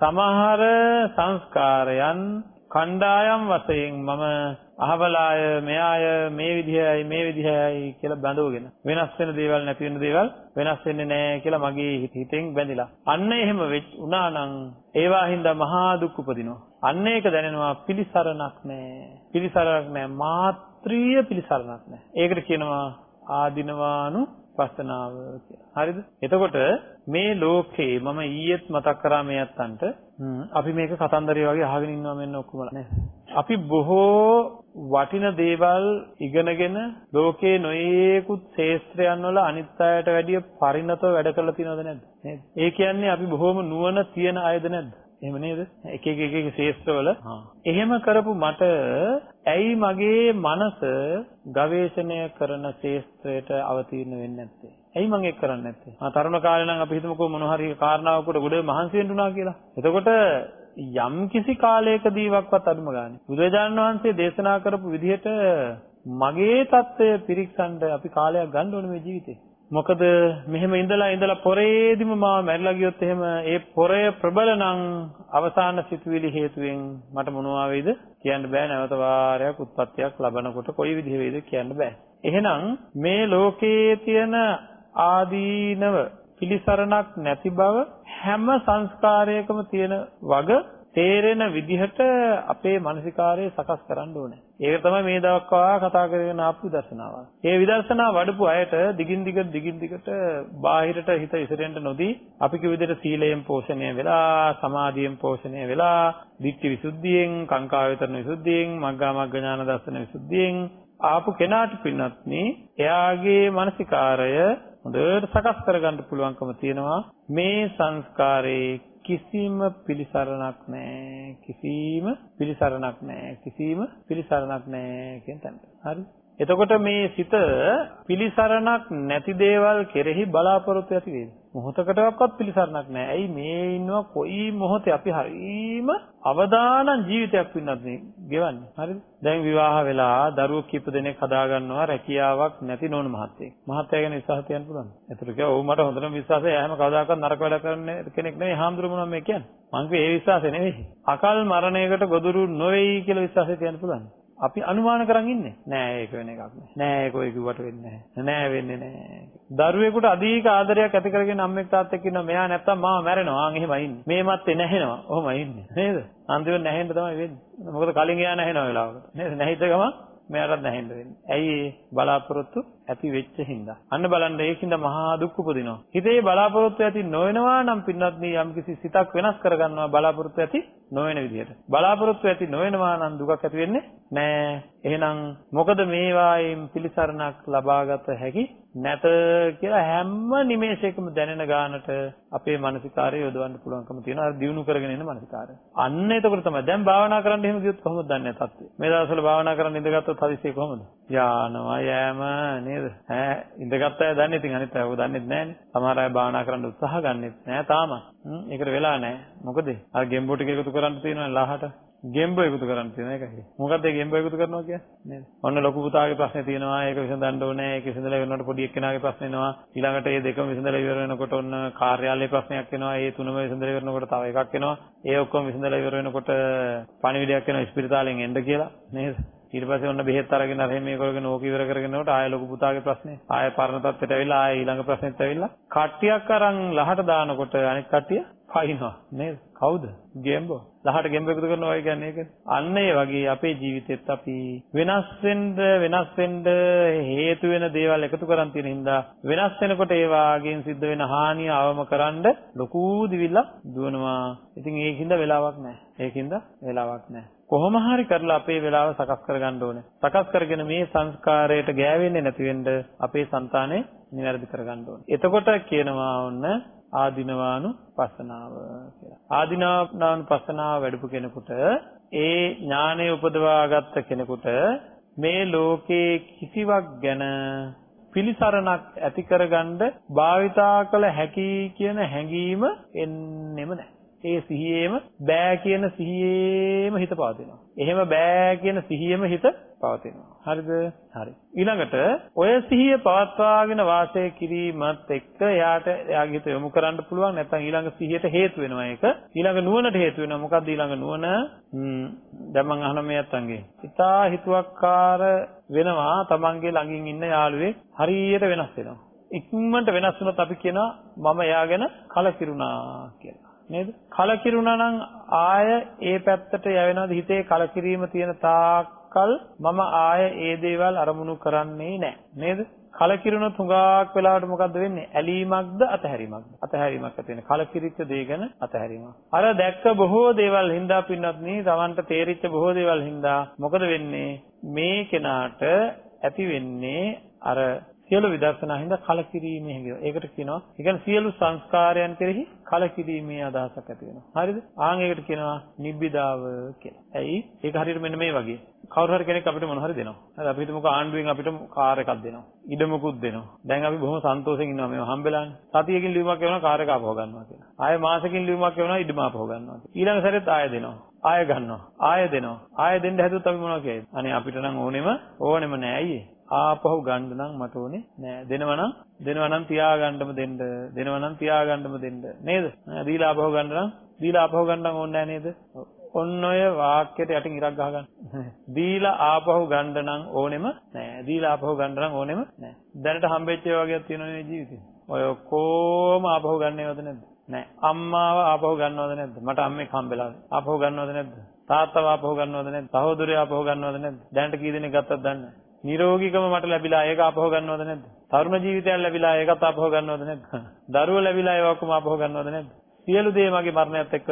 සමහර සංස්කාරයන් කණ්ඩායම් වශයෙන් මම අහවලාය මෙයාය මේ විදිහයි මේ විදිහයි කියලා බඳවගෙන වෙනස් වෙන දේවල් නැති වෙන දේවල් වෙනස් වෙන්නේ නැහැ කියලා මගේ හිතෙන් බැඳිලා. අන්න එහෙම වුණා නම් ඒවා හින්දා මහා දුක් උපදිනවා. අන්න ඒක දැනෙනවා පිළිසරණක් නැහැ පිළිසරණක් නැහැ මාත්‍රීය පිළිසරණක් නැහැ ඒකට කියනවා ආදිනවානු පස්සනාව කියලා. හරිද? එතකොට මේ ලෝකේ මම ඊයේත් මතක් කරා මේ අත්තන්ට අපි මේක කතන්දරය වගේ අහගෙන ඉන්නවා මෙන්න ඔක්කොම? අපි බොහෝ වටින දේවල් ඉගෙනගෙන ලෝකේ නොයේකුත් ශේස්ත්‍රයන් වල අනිත් අයට වැඩිය පරිණතව වැඩ කරලා තියෙනවද නැද්ද? නේද? ඒ කියන්නේ අපි බොහොම නුවණ තියෙන අයද නැද්ද? එහෙම නේද? එක එක එක එක ශේෂ්ත්‍රවල. එහෙම කරපු මට ඇයි මගේ මනස ගවේෂණය කරන ශේෂ්ත්‍රයට අවතීර්ණ වෙන්නේ නැත්තේ? ඇයි මම ඒක කරන්නේ නැත්තේ? ආ තරුණ කාලේ නම් අපි හිතමුකෝ මොන හරි කාරණාවකට ගොඩ මහන්සි වෙන්න උනා කියලා. එතකොට යම් කිසි කාලයකදීවත් අඩුම ගන්න. බුදුරජාණන් වහන්සේ දේශනා කරපු විදිහට මගේ தত্ত্বය පිරික්සන්න අපි කාලයක් ගන්න ඕනේ මේ ජීවිතේ. මොකද මෙහෙම ඉඳලා ඉඳලා පොරේදිම මාව මැරිලා ගියොත් එහෙම ඒ පොරය ප්‍රබල නම් අවසාන සිතුවිලි හේතුවෙන් මට මොනවා වෙයිද කියන්න බෑ නැවත වාරයක් උත්පත්තියක් ලබනකොට කොයි විදිහ වෙයිද කියන්න බෑ. එහෙනම් මේ ලෝකයේ තියෙන ආදීනව පිළිසරණක් නැති බව හැම සංස්කාරයකම තියෙන වග තේරෙන විදිහට අපේ මානසිකාරය සකස් කරන්න ඕනේ. ඒක තමයි මේ දවස්වා කතා කරගෙන ආපු විදර්ශනාව. ඒ විදර්ශනා වඩපු අයට දිගින් දිගට දිගින් දිගට බාහිරට හිත ඉසරෙන්න නොදී අපි කිව් විදිහට සීලයෙන් පෝෂණය වෙලා, සමාධියෙන් පෝෂණය වෙලා, ditthi visuddhiයෙන්, කාංකා වේතරණ විසුද්ධියෙන්, මග්ගා මග්ග ඥාන දර්ශන විසුද්ධියෙන් ආපු කෙනාට පින්නත්නි එයාගේ මානසිකාරය හොඳට සකස් කරගන්න පුළුවන්කම තියෙනවා මේ සංස්කාරේ කිසිම පිළිසරණක් නැහැ කිසිම පිළිසරණක් නැහැ කිසිම පිළිසරණක් නැහැ කියන තැනට. හරි? එතකොට මේ සිත පිළිසරණක් නැති දේවල් කෙරෙහි බලාපොරොත්තු ඇති වේද? මොහොතකටවත් පිළිසරණක් නැහැ. ඇයි මේ ඉන්නවා කොයි මොහොතේ අපි හරීම අවදානම් ජීවිතයක් වින්නත් මේ ගෙවන්නේ. හරිද? දැන් විවාහ වෙලා දරුවෝ කීප දෙනෙක් හදා ගන්නවා රැකියාවක් නැති නෝන මහත්තයෙක්. මහත්තයා ගැන විශ්වාස තියන්න පුළුවන්. ඒතර කිව්වා ඔව් මට හොඳටම විශ්වාසයි. එයාම කවදාකවත් නරක වැඩ කරන්නේ කෙනෙක් නෙවෙයි. හාමුදුරු මොනවා මේ කියන්නේ? මං කිව්වේ ඒ විශ්වාසය නෙවෙයි. අකල් මරණයකට ගොදුරු නොවේයි කියලා විශ්වාසය තියන්න පුළුවන්. අපි අනුමාන කරන් ඉන්නේ. නෑ ඒක වෙන එකක් නෑ. නෑ ඒක ඔය කිව්වට වෙන්නේ නෑ. නෑ වෙන්නේ නෑ. දරුවෙකුට අධික ආදරයක් ඇති කරගෙන අම්මෙක් තාත්තෙක් ඉන්නවා. මෙයා නැත්තම් මාව මැරෙනවා. ආන් එහෙමයි ඉන්නේ. මේ මත්තේ නැහෙනවා. ඔහොමයි ඉන්නේ. නේද? අන්තිමට නැහෙන්න තමයි වෙන්නේ. මොකද කලින් එයා නැහෙනවා වෙලාවකට. නේද? නැහිච්ච ගමන් මෙයාටත් නැහෙන්න වෙන්නේ. ඇයි බලාපොරොත්තු ඇති වෙච්ච හින්දා. අන්න බලන්න ඒකින්ද මහා දුක් උපදිනවා. හිතේ බලාපොරොත්තු ඇති නොවෙනවා නම් පින්වත් මේ යම්කිසි සිතක් වෙනස් කරගන්නවා බලාපොරොත්තු ඇති නොවන විදිහට. බලාපොරොත්තු ඇති නොවෙනවා නම් දුකක් ඇති වෙන්නේ නෑ. එහෙනම් මොකද මේවායින් පිළිසරණක් ලබාගත හැකි නැත කියලා හැම නිමේෂයකම දැනෙන ගානට අපේ මානසිකාරය යොදවන්න පුළුවන්කම තියෙනවා. අර දියුණු කරගෙන එන මානසිකාරය. අන්න එතකොට තමයි දැන් භාවනා කරන්න එහෙම කිව්වොත් කොහොමද දන්නේ තත්ත්වය? මේ දවස්වල භාවනා කරන්න ඉඳගත්තොත් හදිස්සියේ කොහොමද? යානවා යෑම නේද? ඈ ඉඳගත් අය දන්නේ ඉතින් අනිත් අය ඔක දන්නේත් නැහනේ. සමහර අය භාවනා කරන්න උත්සාහ ගන්නෙත් නෑ තාම. ඒකට වෙලා නෑ. මොකද? අර ගෙම්බෝ ටික එකතු කරන්න තියෙනවා ලාහට. ගෙම්බ එකතු කරන්න තියෙන එකයි. මොකද්ද ගෙම්බ එකතු කරනවා කියන්නේ? නේද? ඔන්න ලොකු පුතාගේ ප්‍රශ්නේ තියෙනවා. ඒක විසඳන්න ඕනේ. ඒක විසඳලා වෙනකොට පොඩි එක්කෙනාගේ ප්‍රශ්න එනවා. ඊළඟට මේ දෙකම විසඳලා ඉවර වෙනකොට ඔන්න කාර්යාලයේ ප්‍රශ්නයක් එනවා. ඒ තුනම විසඳලා ඉවර වෙනකොට තව එකක් එනවා. ඒ ඔක්කොම විසඳලා ඉවර වෙනකොට පණිවිඩයක් එනවා ස්පිරිතාලෙන් එන්න කියලා. නේද? ඊට පස්සේ ඔන්න බෙහෙත් අරගෙන අර මේ කරගෙන ඕක ඉවර කරගෙනනකොට ආයෙ ලොකු පුතාගේ ප්‍රශ්නේ. ආයෙ පරණ තත්ත්වයට ඇවිල්ලා ආයෙ ඊළඟ ප්‍රශ්නෙත් ඇවිල්ලා. කට්ටියක් අරන් ලහට දානකොට අනිත් කට්ටිය? පයින්නවා නේද? කවුද? ගෙම්බෝ. ලහට ගෙම්බ එකතු කරනවා කියන්නේ ඒකද අන්න ඒ වගේ අපේ ජීවිතෙත් අපි වෙනස් වෙන්න වෙනස් වෙන්න හේතු වෙන දේවල් එකතු කරන් තියෙන හින්දා වෙනස් වෙනකොට ඒ වාගෙන් සිද්ධ වෙන හානිය අවම කරන්න ලොකු දිවිල්ලක් දුවනවා. ඉතින් ඒකින්ද වෙලාවක් නැහැ. ඒකින්ද වෙලාවක් නැහැ. කොහොම හරි කරලා අපේ වෙලාව සකස් කරගන්න ඕනේ. සකස් කරගෙන මේ සංස්කාරයට ගෑවෙන්නේ නැති වෙන්න අපේ సంతානෙ නිවැරදි කරගන්න ඕනේ. එතකොට කියනවා ඔන්න ආධිනවානු පස්සනාව කියලා. ආධිනවානු පස්සනාව වැඩපු කෙනෙකුට ඒ ඥානය උපදවාගත්ත කෙනෙකුට මේ ලෝකේ කිසිවක් ගැන පිළිසරණක් ඇති කරගන්න භාවිතා කළ හැකි කියන හැඟීම එන්නෙම නැහැ. ඒ සිහියේම බෑ කියන සිහියේම හිත පවතිනවා. එහෙම බෑ කියන සිහියෙම හිත පවතිනවා. හරිද? හරි. ඊළඟට ඔය සිහිය පවත්වාගෙන වාසය කිරීමත් එක්ක එයාට එයාගේ හිත යොමු කරන්න පුළුවන් නැත්නම් ඊළඟ සිහියට හේතු වෙනවා ඒක. ඊළඟ නුවණට හේතු වෙනවා. මොකක්ද ඊළඟ නුවණ? ම්ම් දැන් මම අහන මේ අත්තන්ගේ. ඉතා හිතුවක්කාර වෙනවා තමන්ගේ ළඟින් ඉන්න යාළුවේ හරියට වෙනස් වෙනවා. ඉක්මනට වෙනස් වුණොත් අපි කියනවා මම එයා ගැන කලකිරුණා කියලා. නේද? කලකිරුණා නම් ආය ඒ පැත්තට යවෙනවද හිතේ කලකිරීම තියෙන තාක්කල් මම ආය ඒ දේවල් අරමුණු කරන්නේ නැහැ. නේද? කලකිරුණොත් හුඟක් වෙලාවට මොකද්ද වෙන්නේ? ඇලීමක්ද අතහැරීමක්ද? අතහැරීමක් ඇති වෙන්නේ. කලකිරිච්ච දේ ගැන අතහැරීමක්. අර දැක්ක බොහෝ දේවල් හින්දා පින්නත් නේ Tamanට තේරිච්ච බොහෝ දේවල් හින්දා මොකද වෙන්නේ? මේ කෙනාට ඇති වෙන්නේ අර සියලු විදර්ශනා හින්දා කලකිරීමේ හැඟීම. ඒකට කියනවා, ඒ කියන්නේ සියලු සංස්කාරයන් කෙරෙහි කලකිරීමේ අදහසක් ඇති වෙනවා. හරිද? ආන් ඒකට කියනවා නිබ්බිදාව කියලා. ඇයි? ඒක හරියට මෙන්න මේ වගේ. කවුරු හරි කෙනෙක් අපිට මොන හරි දෙනවා. හරි අපි හිතමුකෝ ආණ්ඩුවෙන් අපිට කාර් එකක් දෙනවා. ඉඩමකුත් දෙනවා. දැන් අපි බොහොම සන්තෝෂෙන් ඉන්නවා මේව හම්බෙලානේ. සතියකින් ලියුමක් එවනවා කාර් එක ආපහු ගන්නවා කියලා. ආයෙ මාසෙකින් ලියුමක් එවනවා ඉඩම ආපහු ගන්නවා. ඊළඟ සැරේත් ආයෙ දෙනවා. ආයෙ ගන්නවා. ආයෙ දෙනවා. ආයෙ දෙන්න හැදුවොත් අපි මොනවා කියයිද? අනේ අපිට නම් ඕනෙම ඕනෙම නෑ අයියේ. ආපහු ගන්න නම් මට ඕනේ නෑ. දෙනවනම් දෙනවනම් තියාගන්නම දෙන්න. දෙනවනම් තියාගන්නම දෙන්න. නේද? දීලා ආපහු ගන්න නම් දීලා ආපහු ගන්න නම් ඕනේ නෑ නේද? ඔන්න ඔය වාක්‍යයට යටින් ඉරක් ගහගන්න. දීලා ආපහු ගන්න නම් ඕනෙම නෑ. දීලා ආපහු ගන්න නම් ඕනෙම නෑ. දැනට හම්බෙච්ච ඒ වගේක් තියෙනවනේ ජීවිතේ. ඔය ඔක්කොම ආපහු ගන්නවද නැද්ද? නෑ. අම්මාව ආපහු ගන්නවද නැද්ද? මට අම්මෙක් හම්බෙලා ආපහු ගන්නවද නැද්ද? තාත්තව ආපහු ගන්නවද නැද්ද? සහෝදරයව ආපහු ගන්නවද නැද්ද? දැනට කී දෙනෙක් ගත්තද දන්නේ නිරෝගීකම මට ලැබිලා ඒක අපහව ගන්නවද නැද්ද? තරුණ ජීවිතයක් ලැබිලා ඒකත් අපහව ගන්නවද නැද්ද? දරුවෝ ලැබිලා ඒක ඔක්කොම අපහව ගන්නවද නැද්ද? සියලු දේ මගේ මරණයත් එක්ක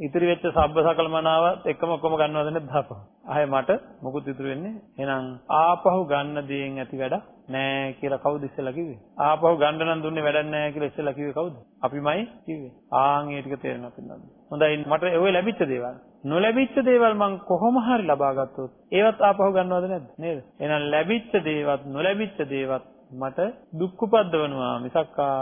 ඉතිරි වෙච්ච සබ්බ සකලමනාවත් එක්කම ඔක්කොම ගන්නවද නැද්ද අපහව? ආයේ මට මොකුත් ඉතුරු වෙන්නේ එහෙනම් ආපහු ගන්න දේෙන් ඇති වැඩ නෑ කියලා කවුද ඉස්සෙල්ලා කිව්වේ? ආපහු ගන්න නම් දුන්නේ වැඩක් නෑ කියලා ඉස්සෙල්ලා කිව්වේ කවුද? අපිමයි කිව්වේ. ආන් ඒ ටික තේරෙනවා පින්නන්න. හොඳයි මට ඔය ලැබිච්ච දේවල්. නොලැබිච්ච දේවල් මං කොහොම හරි ලබා ගත්තොත් ඒවත් ආපහු ගන්නවද නැද්ද? නේද? එහෙනම් ලැබිච්ච දේවත් නොලැබිච්ච දේවත් මට දුක් උපද්දවනවා මිසක්කා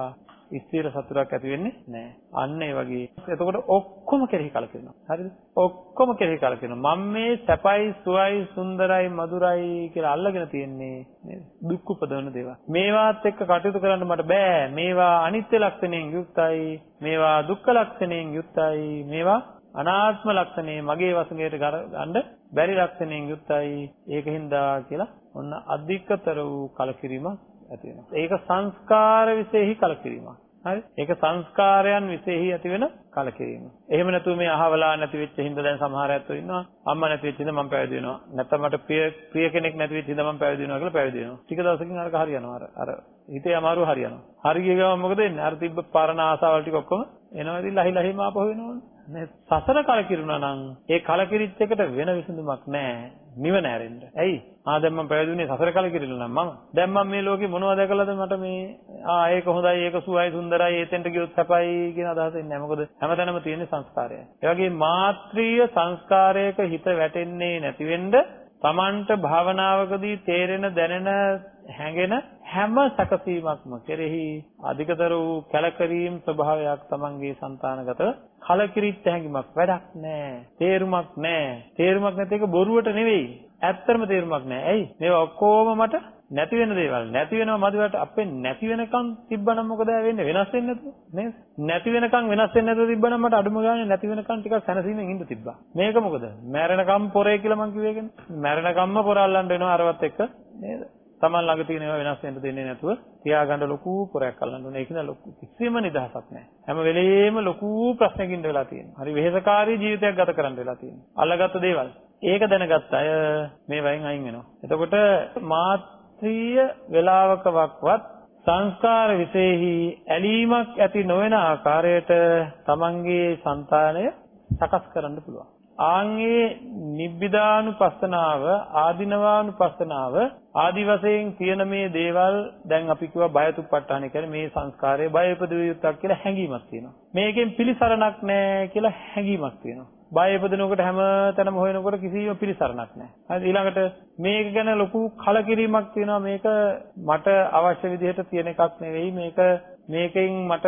ස්ථිර සතුටක් ඇති වෙන්නේ නැහැ. අන්න ඒ වගේ. එතකොට ඔක්කොම කෙරෙහි කලකිරෙනවා. හරිද? ඔක්කොම කෙරෙහි කලකිරෙනවා. මම මේ සැපයි, සුවයි, සුන්දරයි, මధుරයි කියලා අල්ලගෙන තියෙන්නේ නේද? දුක් උපදවන දේවල්. මේවාත් එක්ක කටයුතු කරන්න මට බෑ. මේවා අනිත්‍ය ලක්ෂණයෙන් යුක්තයි. මේවා දුක්ඛ ලක්ෂණයෙන් යුක්තයි. මේවා අනාත්ම ලක්ෂණේ මගේ වශයෙන් ගන්න බැරි ලක්ෂණයෙන් යුක්තයි. ඒකින්ද කියලා ඔන්න අධිකතර වූ කලකිරීමක් ඇති වෙනවා. ඒක සංස්කාර විශේෂයි කලකිරීමක්. හරි? ඒක සංස්කාරයන් විශේෂයි ඇති වෙන කලකිරීම. එහෙම නැතුව මේ අහවලා නැති වෙච්ච හින්දා දැන් සමහර අයත් ඉන්නවා. අම්මා නැති වෙච්ච හින්දා මම පැවිදි වෙනවා. නැත්නම් මට ප්‍රිය ප්‍රිය කෙනෙක් නැති වෙච්ච හින්දා මම පැවිදි වෙනවා කියලා පැවිදි වෙනවා. ටික දවසකින් අරක හරියනවා. අර අර හිතේ අමාරුව හරියනවා. හරි ගිය ගමන් මොකද වෙන්නේ? අර තිබ්බ පරණ ආසාවල් ටික ඔක්කොම එනවා ඉතින් ලහි ලහිම ආපහු වෙනවනේ. නේ සසර කලකිරුණා නම් ඒ කලකිරිච්ච එකට වෙන විසඳුමක් නැහැ. නිවන ඇරෙන්න. ඇයි? ආ දැන් මම පැවිදුනේ සසර කලකිරිලා නම් මම. දැන් මම මේ ලෝකේ මොනවද දැකලාද මට මේ ආ ඒක හොඳයි ඒක සුවයි සුන්දරයි ඒතෙන්ට ගියොත් සැපයි කියන අදහස එන්නේ නැහැ. මොකද හැමතැනම තියෙන සංස්කාරය. ඒ වගේ මාත්‍රීය සංස්කාරයක හිත වැටෙන්නේ නැති වෙන්න තමන්ට භාවනාවකදී තේරෙන දැනෙන හැඟෙන හැම සැකසීමක්ම කෙරෙහි අධිකතර වූ කැලකරීම් ස්වභාවයක් තමන්ගේ సంతානගත කලකිරිච්ච හැඟීමක් වැඩක් නැහැ තේරුමක් නැහැ තේරුමක් නැති එක බොරුවට නෙවෙයි ඇත්තම තේරුමක් නැහැ ඇයි මේවා ඔක්කොම මට නැති වෙන දේවල් නැති වෙනව මදිවට අපේ නැති වෙනකන් තිබ්බනම් මොකද වෙන්නේ වෙනස් වෙන්නේ නැතුව නේද නැති වෙනකන් වෙනස් වෙන්නේ නැතුව තිබ්බනම් මට අඩුම ගානේ නැති වෙනකන් ටිකක් සැනසීමෙන් ඉඳ තිබ්බා මේක මොකද මැරෙනකම් පොරේ කියලා මං කිව්වේකනේ මැරෙනකම්ම පොර අල්ලන්න වෙනවා අරවත් එක්ක නේද Taman ළඟ තියෙන ඒවා වෙනස් වෙන්න දෙන්නේ නැතුව තියාගන්න ලොකු පොරයක් අල්ලන්න ඕනේ. ඒක නේ ලොකු කිසිම නිදහසක් නැහැ. හැම වෙලෙම ලොකු ප්‍රශ්නකින් වෙලා තියෙනවා. හරි වෙහෙසකාරී ජීවිතයක් ගත කරන්න වෙලා තියෙනවා. අල්ලගත්ත දේවල්. ඒක දැනගත්ත අය මේ වයින් අයින් වෙනවා. එතකොට මාත් ශාස්ත්‍රීය වේලාවකවත් සංස්කාර විශේෂෙහි ඇලීමක් ඇති නොවන ආකාරයට තමන්ගේ సంతානය සකස් කරන්න පුළුවන්. ආන්ගේ නිබ්බිදානුපස්සනාව ආධිනවානුපස්සනාව ආදි වශයෙන් තියෙන මේ දේවල් දැන් අපි කිව්වා බයතුප්පට්ඨාන කියන්නේ මේ සංස්කාරයේ බය උපදිවිය යුක්තක් කියලා හැඟීමක් තියෙනවා. මේකෙන් පිළිසරණක් නැහැ කියලා හැඟීමක් තියෙනවා. බය ඉපදෙනකොට හැම තැනම හොයනකොට කිසිම පිළිසරණක් නැහැ. හරි ඊළඟට මේක ගැන ලොකු කලකිරීමක් තියෙනවා මේක මට අවශ්‍ය විදිහට තියෙන එකක් නෙවෙයි මේක මේකෙන් මට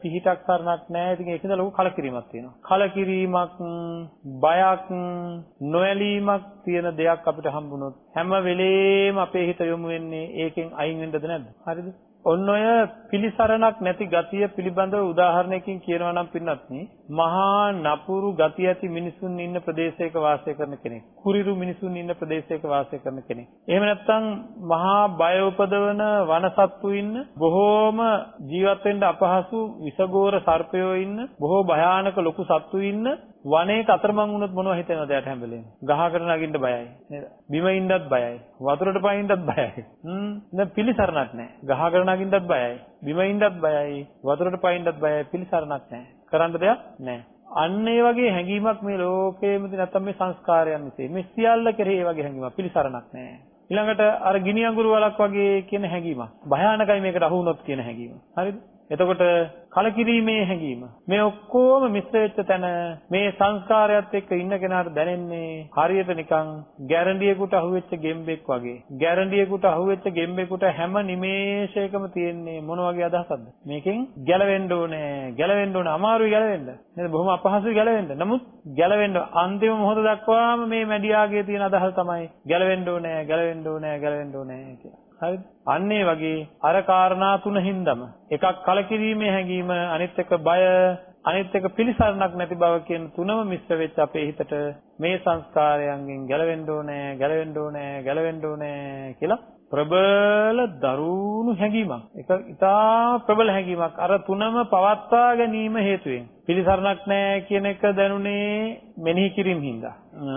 පිහිටක් සරණක් නැහැ. ඉතින් ඒකද ලොකු කලකිරීමක් තියෙනවා. කලකිරීමක් බයක් නොඇලීමක් තියෙන දෙයක් අපිට හම්බුනොත් හැම වෙලේම අපේ හිත යොමු වෙන්නේ ඒකෙන් අයින් වෙන්නද නැද්ද? හරිද? ඔන්න ඔය පිලිසරණක් නැති ගතිය පිළිබඳව උදාහරණයකින් කියනවා නම් පින්නත්නි මහා නපුරු ගතිය ඇති මිනිසුන් ඉන්න ප්‍රදේශයක වාසය කරන කෙනෙක් කුරිරු මිනිසුන් ඉන්න ප්‍රදේශයක වාසය කරන කෙනෙක්. එහෙම නැත්නම් මහා බය උපදවන වනසත්තු ඉන්න බොහෝම ජීවත් වෙන්න අපහසු විසගෝර සර්පයෝ ඉන්න බොහෝ භයානක ලොකු සත්තු ඉන්න වනයේක අතරමං වුණොත් මොනව හිතෙනවද යාට හැම වෙලේම ගහකට නගින්න බයයි. නේද? බිම ඉන්නත් බයයි. වතුරට පයින්නත් බයයි. හ්ම්? දැන් පිළිසරණක් නැහැ ගහකට නගින්නත් බයයි. බිම ඉන්නත් බයයි. වතුරට පයින්නත් බයයි. පිළිසරණක් නැහැ කරන්න දෙයක් නැහැ අන්න ඒ වගේ හැඟීමක් මේ ලෝකයේම නැත්තම් මේ සංස්කාරයන් විසේ මේ සියල්ල කෙරෙහි ඒ වගේ හැඟීමක්. පිළිසරණක් නැහැ ඊළඟට අර ගිනි අඟුරු වලක් වගේ කියන හැඟීමක්. භයානකයි මේකට අහු වුණොත් කියන හැඟීම. හරිද? එතකොට කලකිරීමේ හැඟීම. මේ ඔක්කොම මිශ්‍ර වෙච්ච තැන මේ සංස්කාරයත් එක්ක ඉන්න කෙනාට දැනෙන්නේ හරියට නිකන් ගැරන්ඩියෙකුට අහුවෙච්ච ගෙම්බෙක් වගේ. ගැරන්ඩියෙකුට අහුවෙච්ච ගෙම්බෙකුට හැම නිමේෂයකම තියෙන්නේ මොන වගේ අදහසක්ද? මේකෙන් ගැලවෙන්න ඕනේ ගැලවෙන්න ඕනේ අමාරුයි ගැලවෙන්න. නේද? බොහොම අපහසුයි ගැලවෙන්න. නමුත් ගැලවෙන්න අන්තිම මොහොත දක්වාම මේ මැඩියාගේ තියෙන අදහස තමයි ගැලවෙන්න ඕනේ ගැලවෙන්න ඕනේ ගැලවෙන්න ඕනේ කියලා. හරිද? අන්න ඒ වගේ අර කාරණා තුන හින්දම එකක් කලකිරීමේ හැඟීම අනිත් එක බය අනිත් එක පිළිසරණක් නැති බව කියන තුනම මිශ්‍ර වෙච්ච අපේ හිතට මේ සංස්කාරයන්ගෙන් ගැලවෙන්න ඕනේ ගැලවෙන්න ඕනේ ගැලවෙන්න ඕනේ කියලා ප්‍රබල දරුණු හැඟීමක්. ඒක ඉතා ප්‍රබල හැඟීමක්. අර තුනම පවත්වා ගැනීම හේතුවෙන්. පිළිසරණක් නැහැ කියන එක දැනුනේ මෙනෙහි කිරීම හින්දා.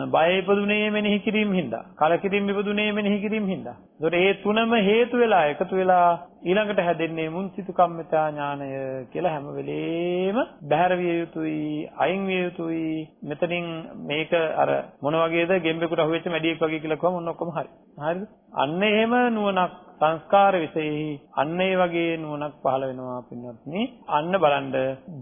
බය ඉපදුනේ මෙනෙහි කිරීම හින්දා. කලකිරීම ඉපදුනේ මෙනෙහි කිරීම හින්දා. ඒතකොට මේ තුනම හේතු වෙලා එකතු වෙලා ඊළඟට හැදෙන්නේ මුන්සිතු කම්මිතා ඥානය කියලා හැම වෙලේම බැහැර විය යුතුයි, අයින් විය යුතුයි. මෙතනින් මේක අර මොන වගේද ගෙම්බෙකුට අහුවෙච්ච මැඩියෙක් වගේ කියලා කොහොම ඔන්න ඔක්කොම හරි. හරිද? අන්න එහෙම නුවණක් සංස්කාර විශේෂයි අන්න ඒ වගේ නුවණක් පහළ වෙනවා පින්වත්නි. අන්න බලන්න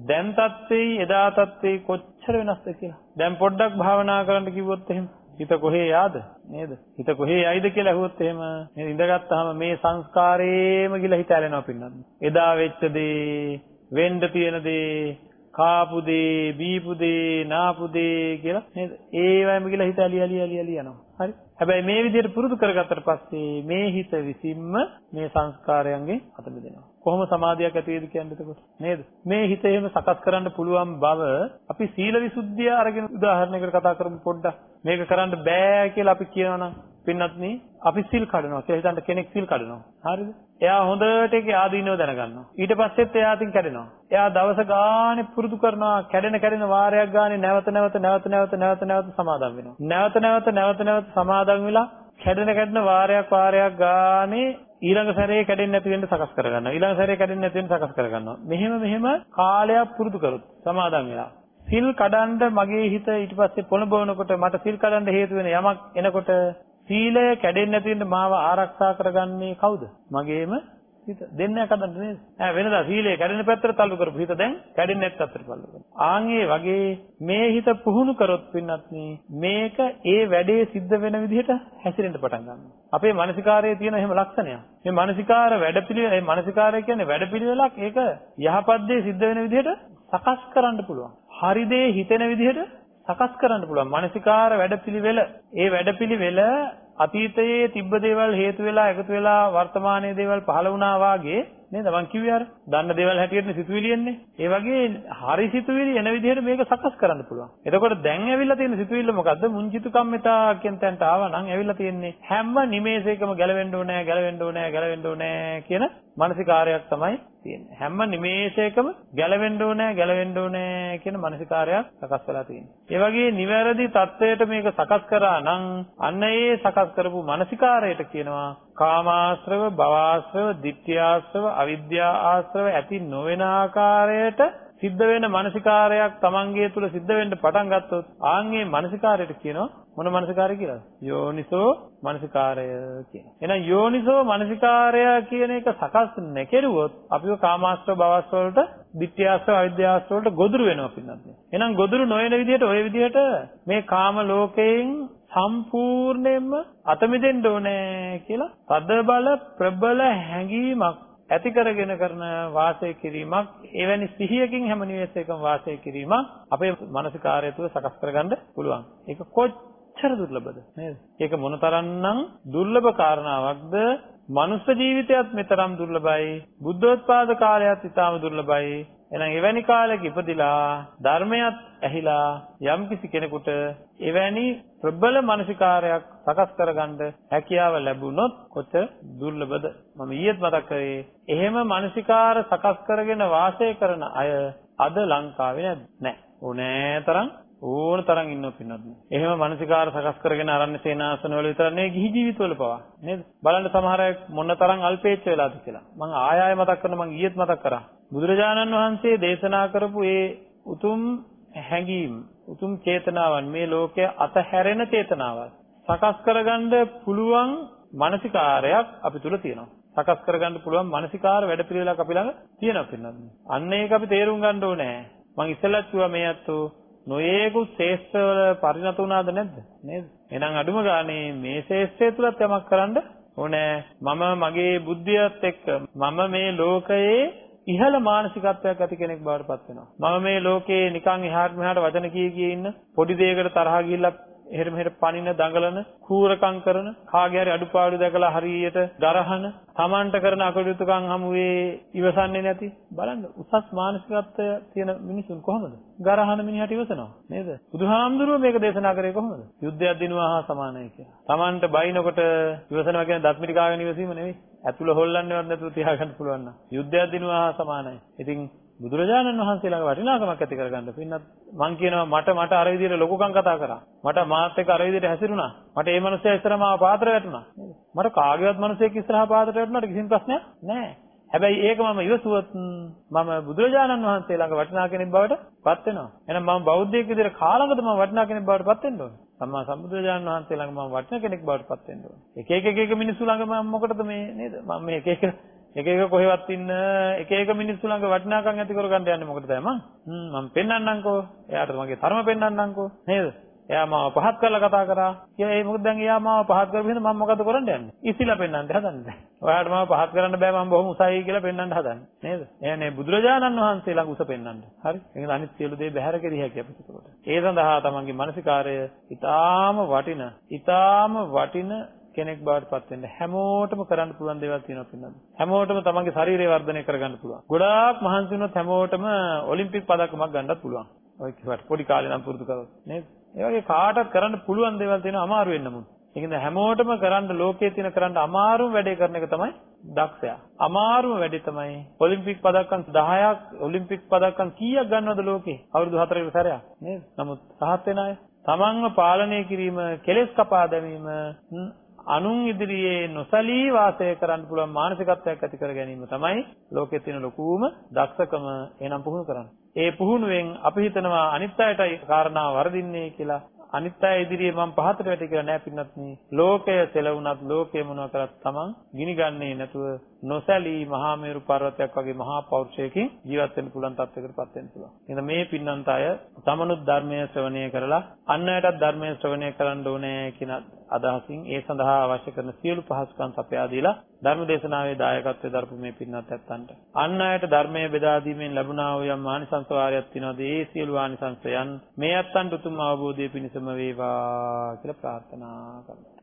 දැන් තත්ත්වෙයි එදා තත්ත්වෙයි කොච්චර වෙනස්ද කියලා. දැන් පොඩ්ඩක් භාවනා කරන්න කිව්වොත් එහෙම හිත කොහේ යාද? නේද? හිත කොහේ යයිද? කියලා අහුවොත් එහෙම නේද ඉඳගත්තාම මේ සංස්කාරේම ගිලා හිත ඇලෙනවා පින්වත්නි. එදා වෙච්ච දේ වෙන්න තියෙන දේ කාපු දේ බීපු දේ නාපු දේ කියලා නේද? ඒවයිම ගිලා හිත ඇලි ඇලි ඇලි ඇලි යනවා. හරි හැබැයි මේ විදිහට පුරුදු කරගත්තට පස්සේ මේ හිත විසින්ම මේ සංස්කාරයන්ගෙන් අත මිදෙනවා. කොහොම සමාධියක් ඇති වේද කියන්නේ එතකොට නේද? මේ හිත එහෙම සකස් කරන්න පුළුවන් බව අපි සීල විසුද්ධිය අරගෙන උදාහරණයකට කතා කරමු පොඩ්ඩක්. මේක කරන්න බෑ කියලා අපි කියනවනම් පින්වත්නි අපි සිල් කඩනවා කියලා හිතන්න කෙනෙක් සිල් කඩනවා. හරිද? එයා හොඳට ඒකේ ආදීනව දැනගන්නවා. ඊට පස්සෙත් එයා අතින් කැඩෙනවා. එයා දවස ගානේ පුරුදු කරනවා කැඩෙන කැඩෙන වාරයක් ගානේ නැවත නැවත නැවත නැවත නැවත නැවත සමාදම් වෙනවා. නැවත නැවත නැවත නැවත සමාදම් වෙලා කැඩෙන කැඩෙන වාරයක් වාරයක් ගානේ ඊළඟ සැරේ කැඩෙන්නේ නැති වෙන්න සකස් කරගන්නවා. ඊළඟ සැරේ කැඩෙන්නේ නැති වෙන්න සකස් කරගන්නවා. මෙහෙම මෙහෙම කාලයක් පුරුදු කරොත් සමාදම් වෙලා සිල් කඩන්න මගේ හිත ඊට පස්සේ පොළඹවනකොට මට සිල් කඩන්න හේතු වෙන යමක් එනකොට සීලය කැඩෙන්නේ නැති වෙන්න මාව ආරක්ෂා කරගන්නේ කවුද? මගේම හිත දෙන්නයක් හදන්න නේද? ඈ වෙනදා සීලය කැඩෙන පැත්තට තල්ලු කරපු හිත දැන් කැඩෙන්නේ නැත් පැත්තට තල්ලු කරනවා. ආන් ඒ වගේ මේ හිත පුහුණු කරොත් පින්නත් මේක ඒ වැඩේ සිද්ධ වෙන විදිහට හැසිරෙන්න පටන් ගන්නවා. අපේ මානසිකාරයේ තියෙන එහෙම ලක්ෂණයක්. මේ මානසිකාර වැඩපිළිවෙල මේ මානසිකාරය කියන්නේ වැඩපිළිවෙලක් ඒක යහපත් දේ සිද්ධ වෙන විදිහට සකස් කරන්න පුළුවන්. හරි දේ හිතෙන විදිහට සකස් කරන්න පුළුවන්. මානසිකාර වැඩපිළිවෙල ඒ වැඩපිළිවෙල අතීතයේ තිබ්බ දේවල් හේතු වෙලා එකතු වෙලා වර්තමානයේ දේවල් පහළ වුණා වාගේ නේද? මං කිව්වේ අර දන්න දේවල් හැටියටනේ සිතුවිලි එන්නේ. ඒ වගේ හරි සිතුවිලි එන විදිහට මේක සකස් කරන්න පුළුවන්. එතකොට දැන් ඇවිල්ලා තියෙන සිතුවිල්ල මොකද්ද? මුංචිතු කම්මිතා කියන තැනට ආවා නම් ඇවිල්ලා තියෙන්නේ හැම නිමේෂයකම ගැලවෙන්න ඕනේ ගැලවෙන්න ඕනේ ගැලවෙන්න ඕනේ කියන මානසිකාරයක් තමයි තියෙන්නේ. හැම නිමේෂයකම ගැලවෙන්න ඕනේ ගැලවෙන්න ඕනේ කියන මානසිකාරයක් සකස් වෙලා තියෙන්නේ. ඒ වගේ නිවැරදි தත්වයට මේක සකස් කරා නම් අන්න ඒ සකස් කරපු මානසිකාරයට කියනවා කාමාශ්‍රව, භවආශ්‍රව, ditthියාශ්‍රව, අවිද්‍යා ආශ්‍රව ඇති නොවන ආකාරයට සිද්ධ වෙන මානසිකාරයක් Tamange තුල සිද්ධ වෙන්න පටන් ගත්තොත් ආන්ගේ මානසිකාරයට කියනවා මොන මානසිකාරය කියලාද? යෝනිසෝ මානසිකාරය කියන. එහෙනම් යෝනිසෝ මානසිකාරය කියන එක සකස් නැකෙරුවොත් අපිව කාමාශ්‍රව භවශ්‍රව වලට, ditthියාශ්‍රව, අවිද්‍යාශ්‍රව වලට ගොදුරු වෙනවා පින්නත්. එහෙනම් ගොදුරු නොවන විදිහට ওই විදිහට මේ කාම ලෝකයෙන් සම්පූර්ණයෙන්ම අත මිදෙන්න ඕනේ කියලා තද බල ප්‍රබල හැඟීමක් ඇති කරගෙන කරන වාසය කිරීමක් එවැනි සිහියකින් හැම නිවෙසයකම වාසය කිරීමක් අපේ මානසිකාරය තුළ සකස් කරගන්න පුළුවන්. ඒක කොච්චර දුර්ලභද නේද? ඒක මොනතරම්නම් දුර්ලභ කාරණාවක්ද? මනුෂ්‍ය ජීවිතයත් මෙතරම් දුර්ලභයි. බුද්ධෝත්පාද කාලයත් ඉතාම දුර්ලභයි. එහෙනම් එවැනි කාලයක ඉපදිලා ධර්මයක් ඇහිලා යම්කිසි කෙනෙකුට එවැනි ප්‍රබල මානසිකාරයක් සකස් කරගන්න හැකියාව ලැබුණොත් කොච්චර දුර්ලභද? මම ඊයේත් මතක් කරේ එහෙම මානසිකාර සකස් කරගෙන වාසය කරන අය අද ලංකාවේ නැහැ ඕනෑ තරම් ඕන තරම් ඉන්නව පින්නත් එහෙම මානසිකාර සකස් කරගෙන ආරණ්‍ය සේනාසන වල විතර නෙවෙයි ගිහි ජීවිතවල පවා නේද බලන්න සමහර අය මොන තරම් අල්පේච්ච වෙලාද කියලා මම ආය ආය මතක් කරන මම ඊයේත් මතක් කරා බුදුරජාණන් වහන්සේ දේශනා කරපු ඒ උතුම් හැඟීම් උතුම් චේතනාවන් මේ ලෝකය අතහැරෙන චේතනාවක් සකස් කරගන්න පුළුවන් මානසිකාරයක් අපි තුල තියෙනවා. සකස් කරගන්න පුළුවන් මානසිකාර වැඩපිළිවෙලක් අපි ළඟ තියෙනවා පින්නත්. අන්න ඒක අපි තේරුම් ගන්න ඕනේ. මම ඉස්සෙල්ලත් කිව්වා මේ අතෝ නොයේකුත් ශේෂ්ඨවල පරිණත වුණාද නැද්ද? නේද? එහෙනම් අඩුම ගානේ මේ ශේෂ්ඨය තුලත් යමක් කරන්න ඕනේ. මම මගේ බුද්ධියත් එක්ක මම මේ ලෝකයේ ඉහළ මානසිකත්වයක් ඇති කෙනෙක් බවට පත් වෙනවා. මම මේ ලෝකේ නිකන් එහාට මෙහාට වචන කිය කිය ඉන්න පොඩි දෙයකට තරහ ගිහිල්ලා එහෙර මෙහෙර පනින දඟලන කූරකම් කරන කාගේ හරි අඩුපාඩු දැකලා හරියට දරහන Tamanට කරන අකටයුතුකම් හමුවේ ඉවසන්නේ නැති. බලන්න උසස් මානසිකත්වය තියෙන මිනිසුන් කොහොමද? ගරහන මිනිහට ඉවසනවා නේද? බුදුහාමුදුරුවෝ මේක දේශනා කරේ කොහොමද? යුද්ධයක් දිනුවා හා සමානයි කියලා. Tamanට බයිනකොට ඉවසනවා කියන්නේ දත්මිටි කාගෙන ඉවසීම නෙවෙයි. ඇතුළ හොල්ලන්නේවත් නැතුව තියාගන්න පුළුවන් නම්. යුද්ධයක් දිනුවා හා සමානයි. ඉතින් බුදුරජාණන් වහන්සේ ළඟ වටිනාකමක් ඇති කරගන්න. පින්නත් මං කියනවා මට මට අර විදිහට ලොකුකම් කතා කරා. මට මාත් එක්ක අර විදිහට හැසිරුණා. මට මේ මිනිස්සයා ඉස්සරහම ආව පාත්‍ර වැටුණා. මට කාගේවත් මිනිසෙක් ඉස්සරහා පාත්‍ර වැටුණාට කිසිම ප්‍රශ්නයක් නැහැ. හැබැයි ඒක මම ඉවසුවොත් මම බුදුරජාණන් වහන්සේ ළඟ වටිනා කෙනෙක් බවට පත් වෙනවා. එහෙනම් මම බෞද්ධයෙක් විදිහට කාලඟද මම වටිනා කෙනෙක් බවට පත් වෙන්න ඕනේ. සම්මා සම්බුදුරජාණන් වහන්සේ ළඟ මම වටිනා කෙනෙක් බවට පත් වෙන්න ඕනේ. එක එක එක එක මිනිස්සු ළඟ මම මොකටද මේ නේද? මම මේ එක එක එක එක කොහෙවත් ඉන්න එක එක මිනිස්සු ළඟ වටිනාකම් ඇති කරගන්න යන්නේ මොකටද මම? හ්ම් මම පෙන්වන්නම්කෝ. එයාට මගේ ධර්ම පෙන්වන්නම්කෝ. නේද? එයා මාව පහත් කරලා කතා කරා. කියලා ඒ මොකද දැන් එයා මාව පහත් කරපු හින්දා මම මොකද කරන්න යන්නේ? ඉසිලා පෙන්වන්න හදන්නේ. ඔයාලට මාව පහත් කරන්න බෑ මම බොහොම උසයි කියලා පෙන්වන්න හදන්නේ. නේද? එයානේ බුදුරජාණන් වහන්සේ ළඟ උස පෙන්වන්න. හරි? ඒක අනිත් සියලු දේ බැහැර කෙරිය හැකියි අපිට ඒකට. ඒ සඳහා තමන්ගේ මානසිකාරය ඊටාම වටින, ඊටාම වටින කෙනෙක් බවට පත් වෙන්න හැමෝටම කරන්න පුළුවන් දේවල් තියෙනවා පින්නද හැමෝටම තමන්ගේ ශරීරය වර්ධනය කරගන්න පුළුවන් ගොඩාක් මහන්සි වුණොත් හැමෝටම ඔලිම්පික් පදකමක් ගන්නත් පුළුවන් ඔය කිව්වට පොඩි කාලේ නම් පුරුදු කරොත් නේද ඒ වගේ කාටවත් කරන්න පුළුවන් දේවල් තියෙනවා අමාරු වෙන්න මුත් ඒකෙන්ද හැමෝටම කරන්න ලෝකයේ තියෙන කරන්න අමාරුම වැඩේ කරන එක තමයි දක්ෂයා. අමාරුම වැඩේ තමයි ඔලිම්පික් පදක්කම් 10ක් ඔලිම්පික් පදක්කම් කීයක් ගන්නවද ලෝකේ? අවුරුදු 4කට සැරයක් නේද? නමුත් සහත් වෙන අය තමන්ව පාලනය කිරීම, කෙලෙස් කපා දැමීම, අනුන් ඉදිරියේ නොසලී වාසය කරන්න පුළුවන් මානසිකත්වයක් ඇති කර ගැනීම තමයි ලෝකයේ තියෙන ලොකුම දක්ෂකම එනම් පුහුණු කරන්න. ඒ පුහුණුවෙන් අපි හිතනවා අනිත් අයටයි කාරණා වරදින්නේ කියලා අනිත් අය ඉදිරියේ මම පහතට වැටේ කියලා නෑ පින්නත් නේ. ලෝකය සෙලවුණත් ලෝකය මොනවා කරත් තමන් ගිනිගන්නේ නැතුව නොසැලී මහා මේරු පර්වතයක් වගේ මහා පෞරුෂයකින් ජීවත් වෙන්න පුළුවන් තත්යකටපත් වෙන්න පුළුවන්. එහෙනම් මේ පින්නන්ත අය තමනුත් ධර්මයේ ශ්‍රවණය කරලා අන් අයටත් ධර්මයේ ශ්‍රවණය කරන්න ඕනේ කියන අදහසින් ඒ සඳහා අවශ්‍ය කරන සියලු පහසුකම් සපයා දීලා ධර්ම දේශනාවේ දායකත්වයෙන් දරපු මේ පින්නත් ඇත්තන්ට. අන් අයට ධර්මයේ බෙදා දීමෙන් ලැබුණා වූ යම් ආනිසංස වාරයක් තියෙනවාද? ඒ සියලු ආනිසංසයන් මේ ඇත්තන්ට උතුම් අවබෝධය පිණිසම වේවා කියලා ප්‍රාර්ථනා කරමු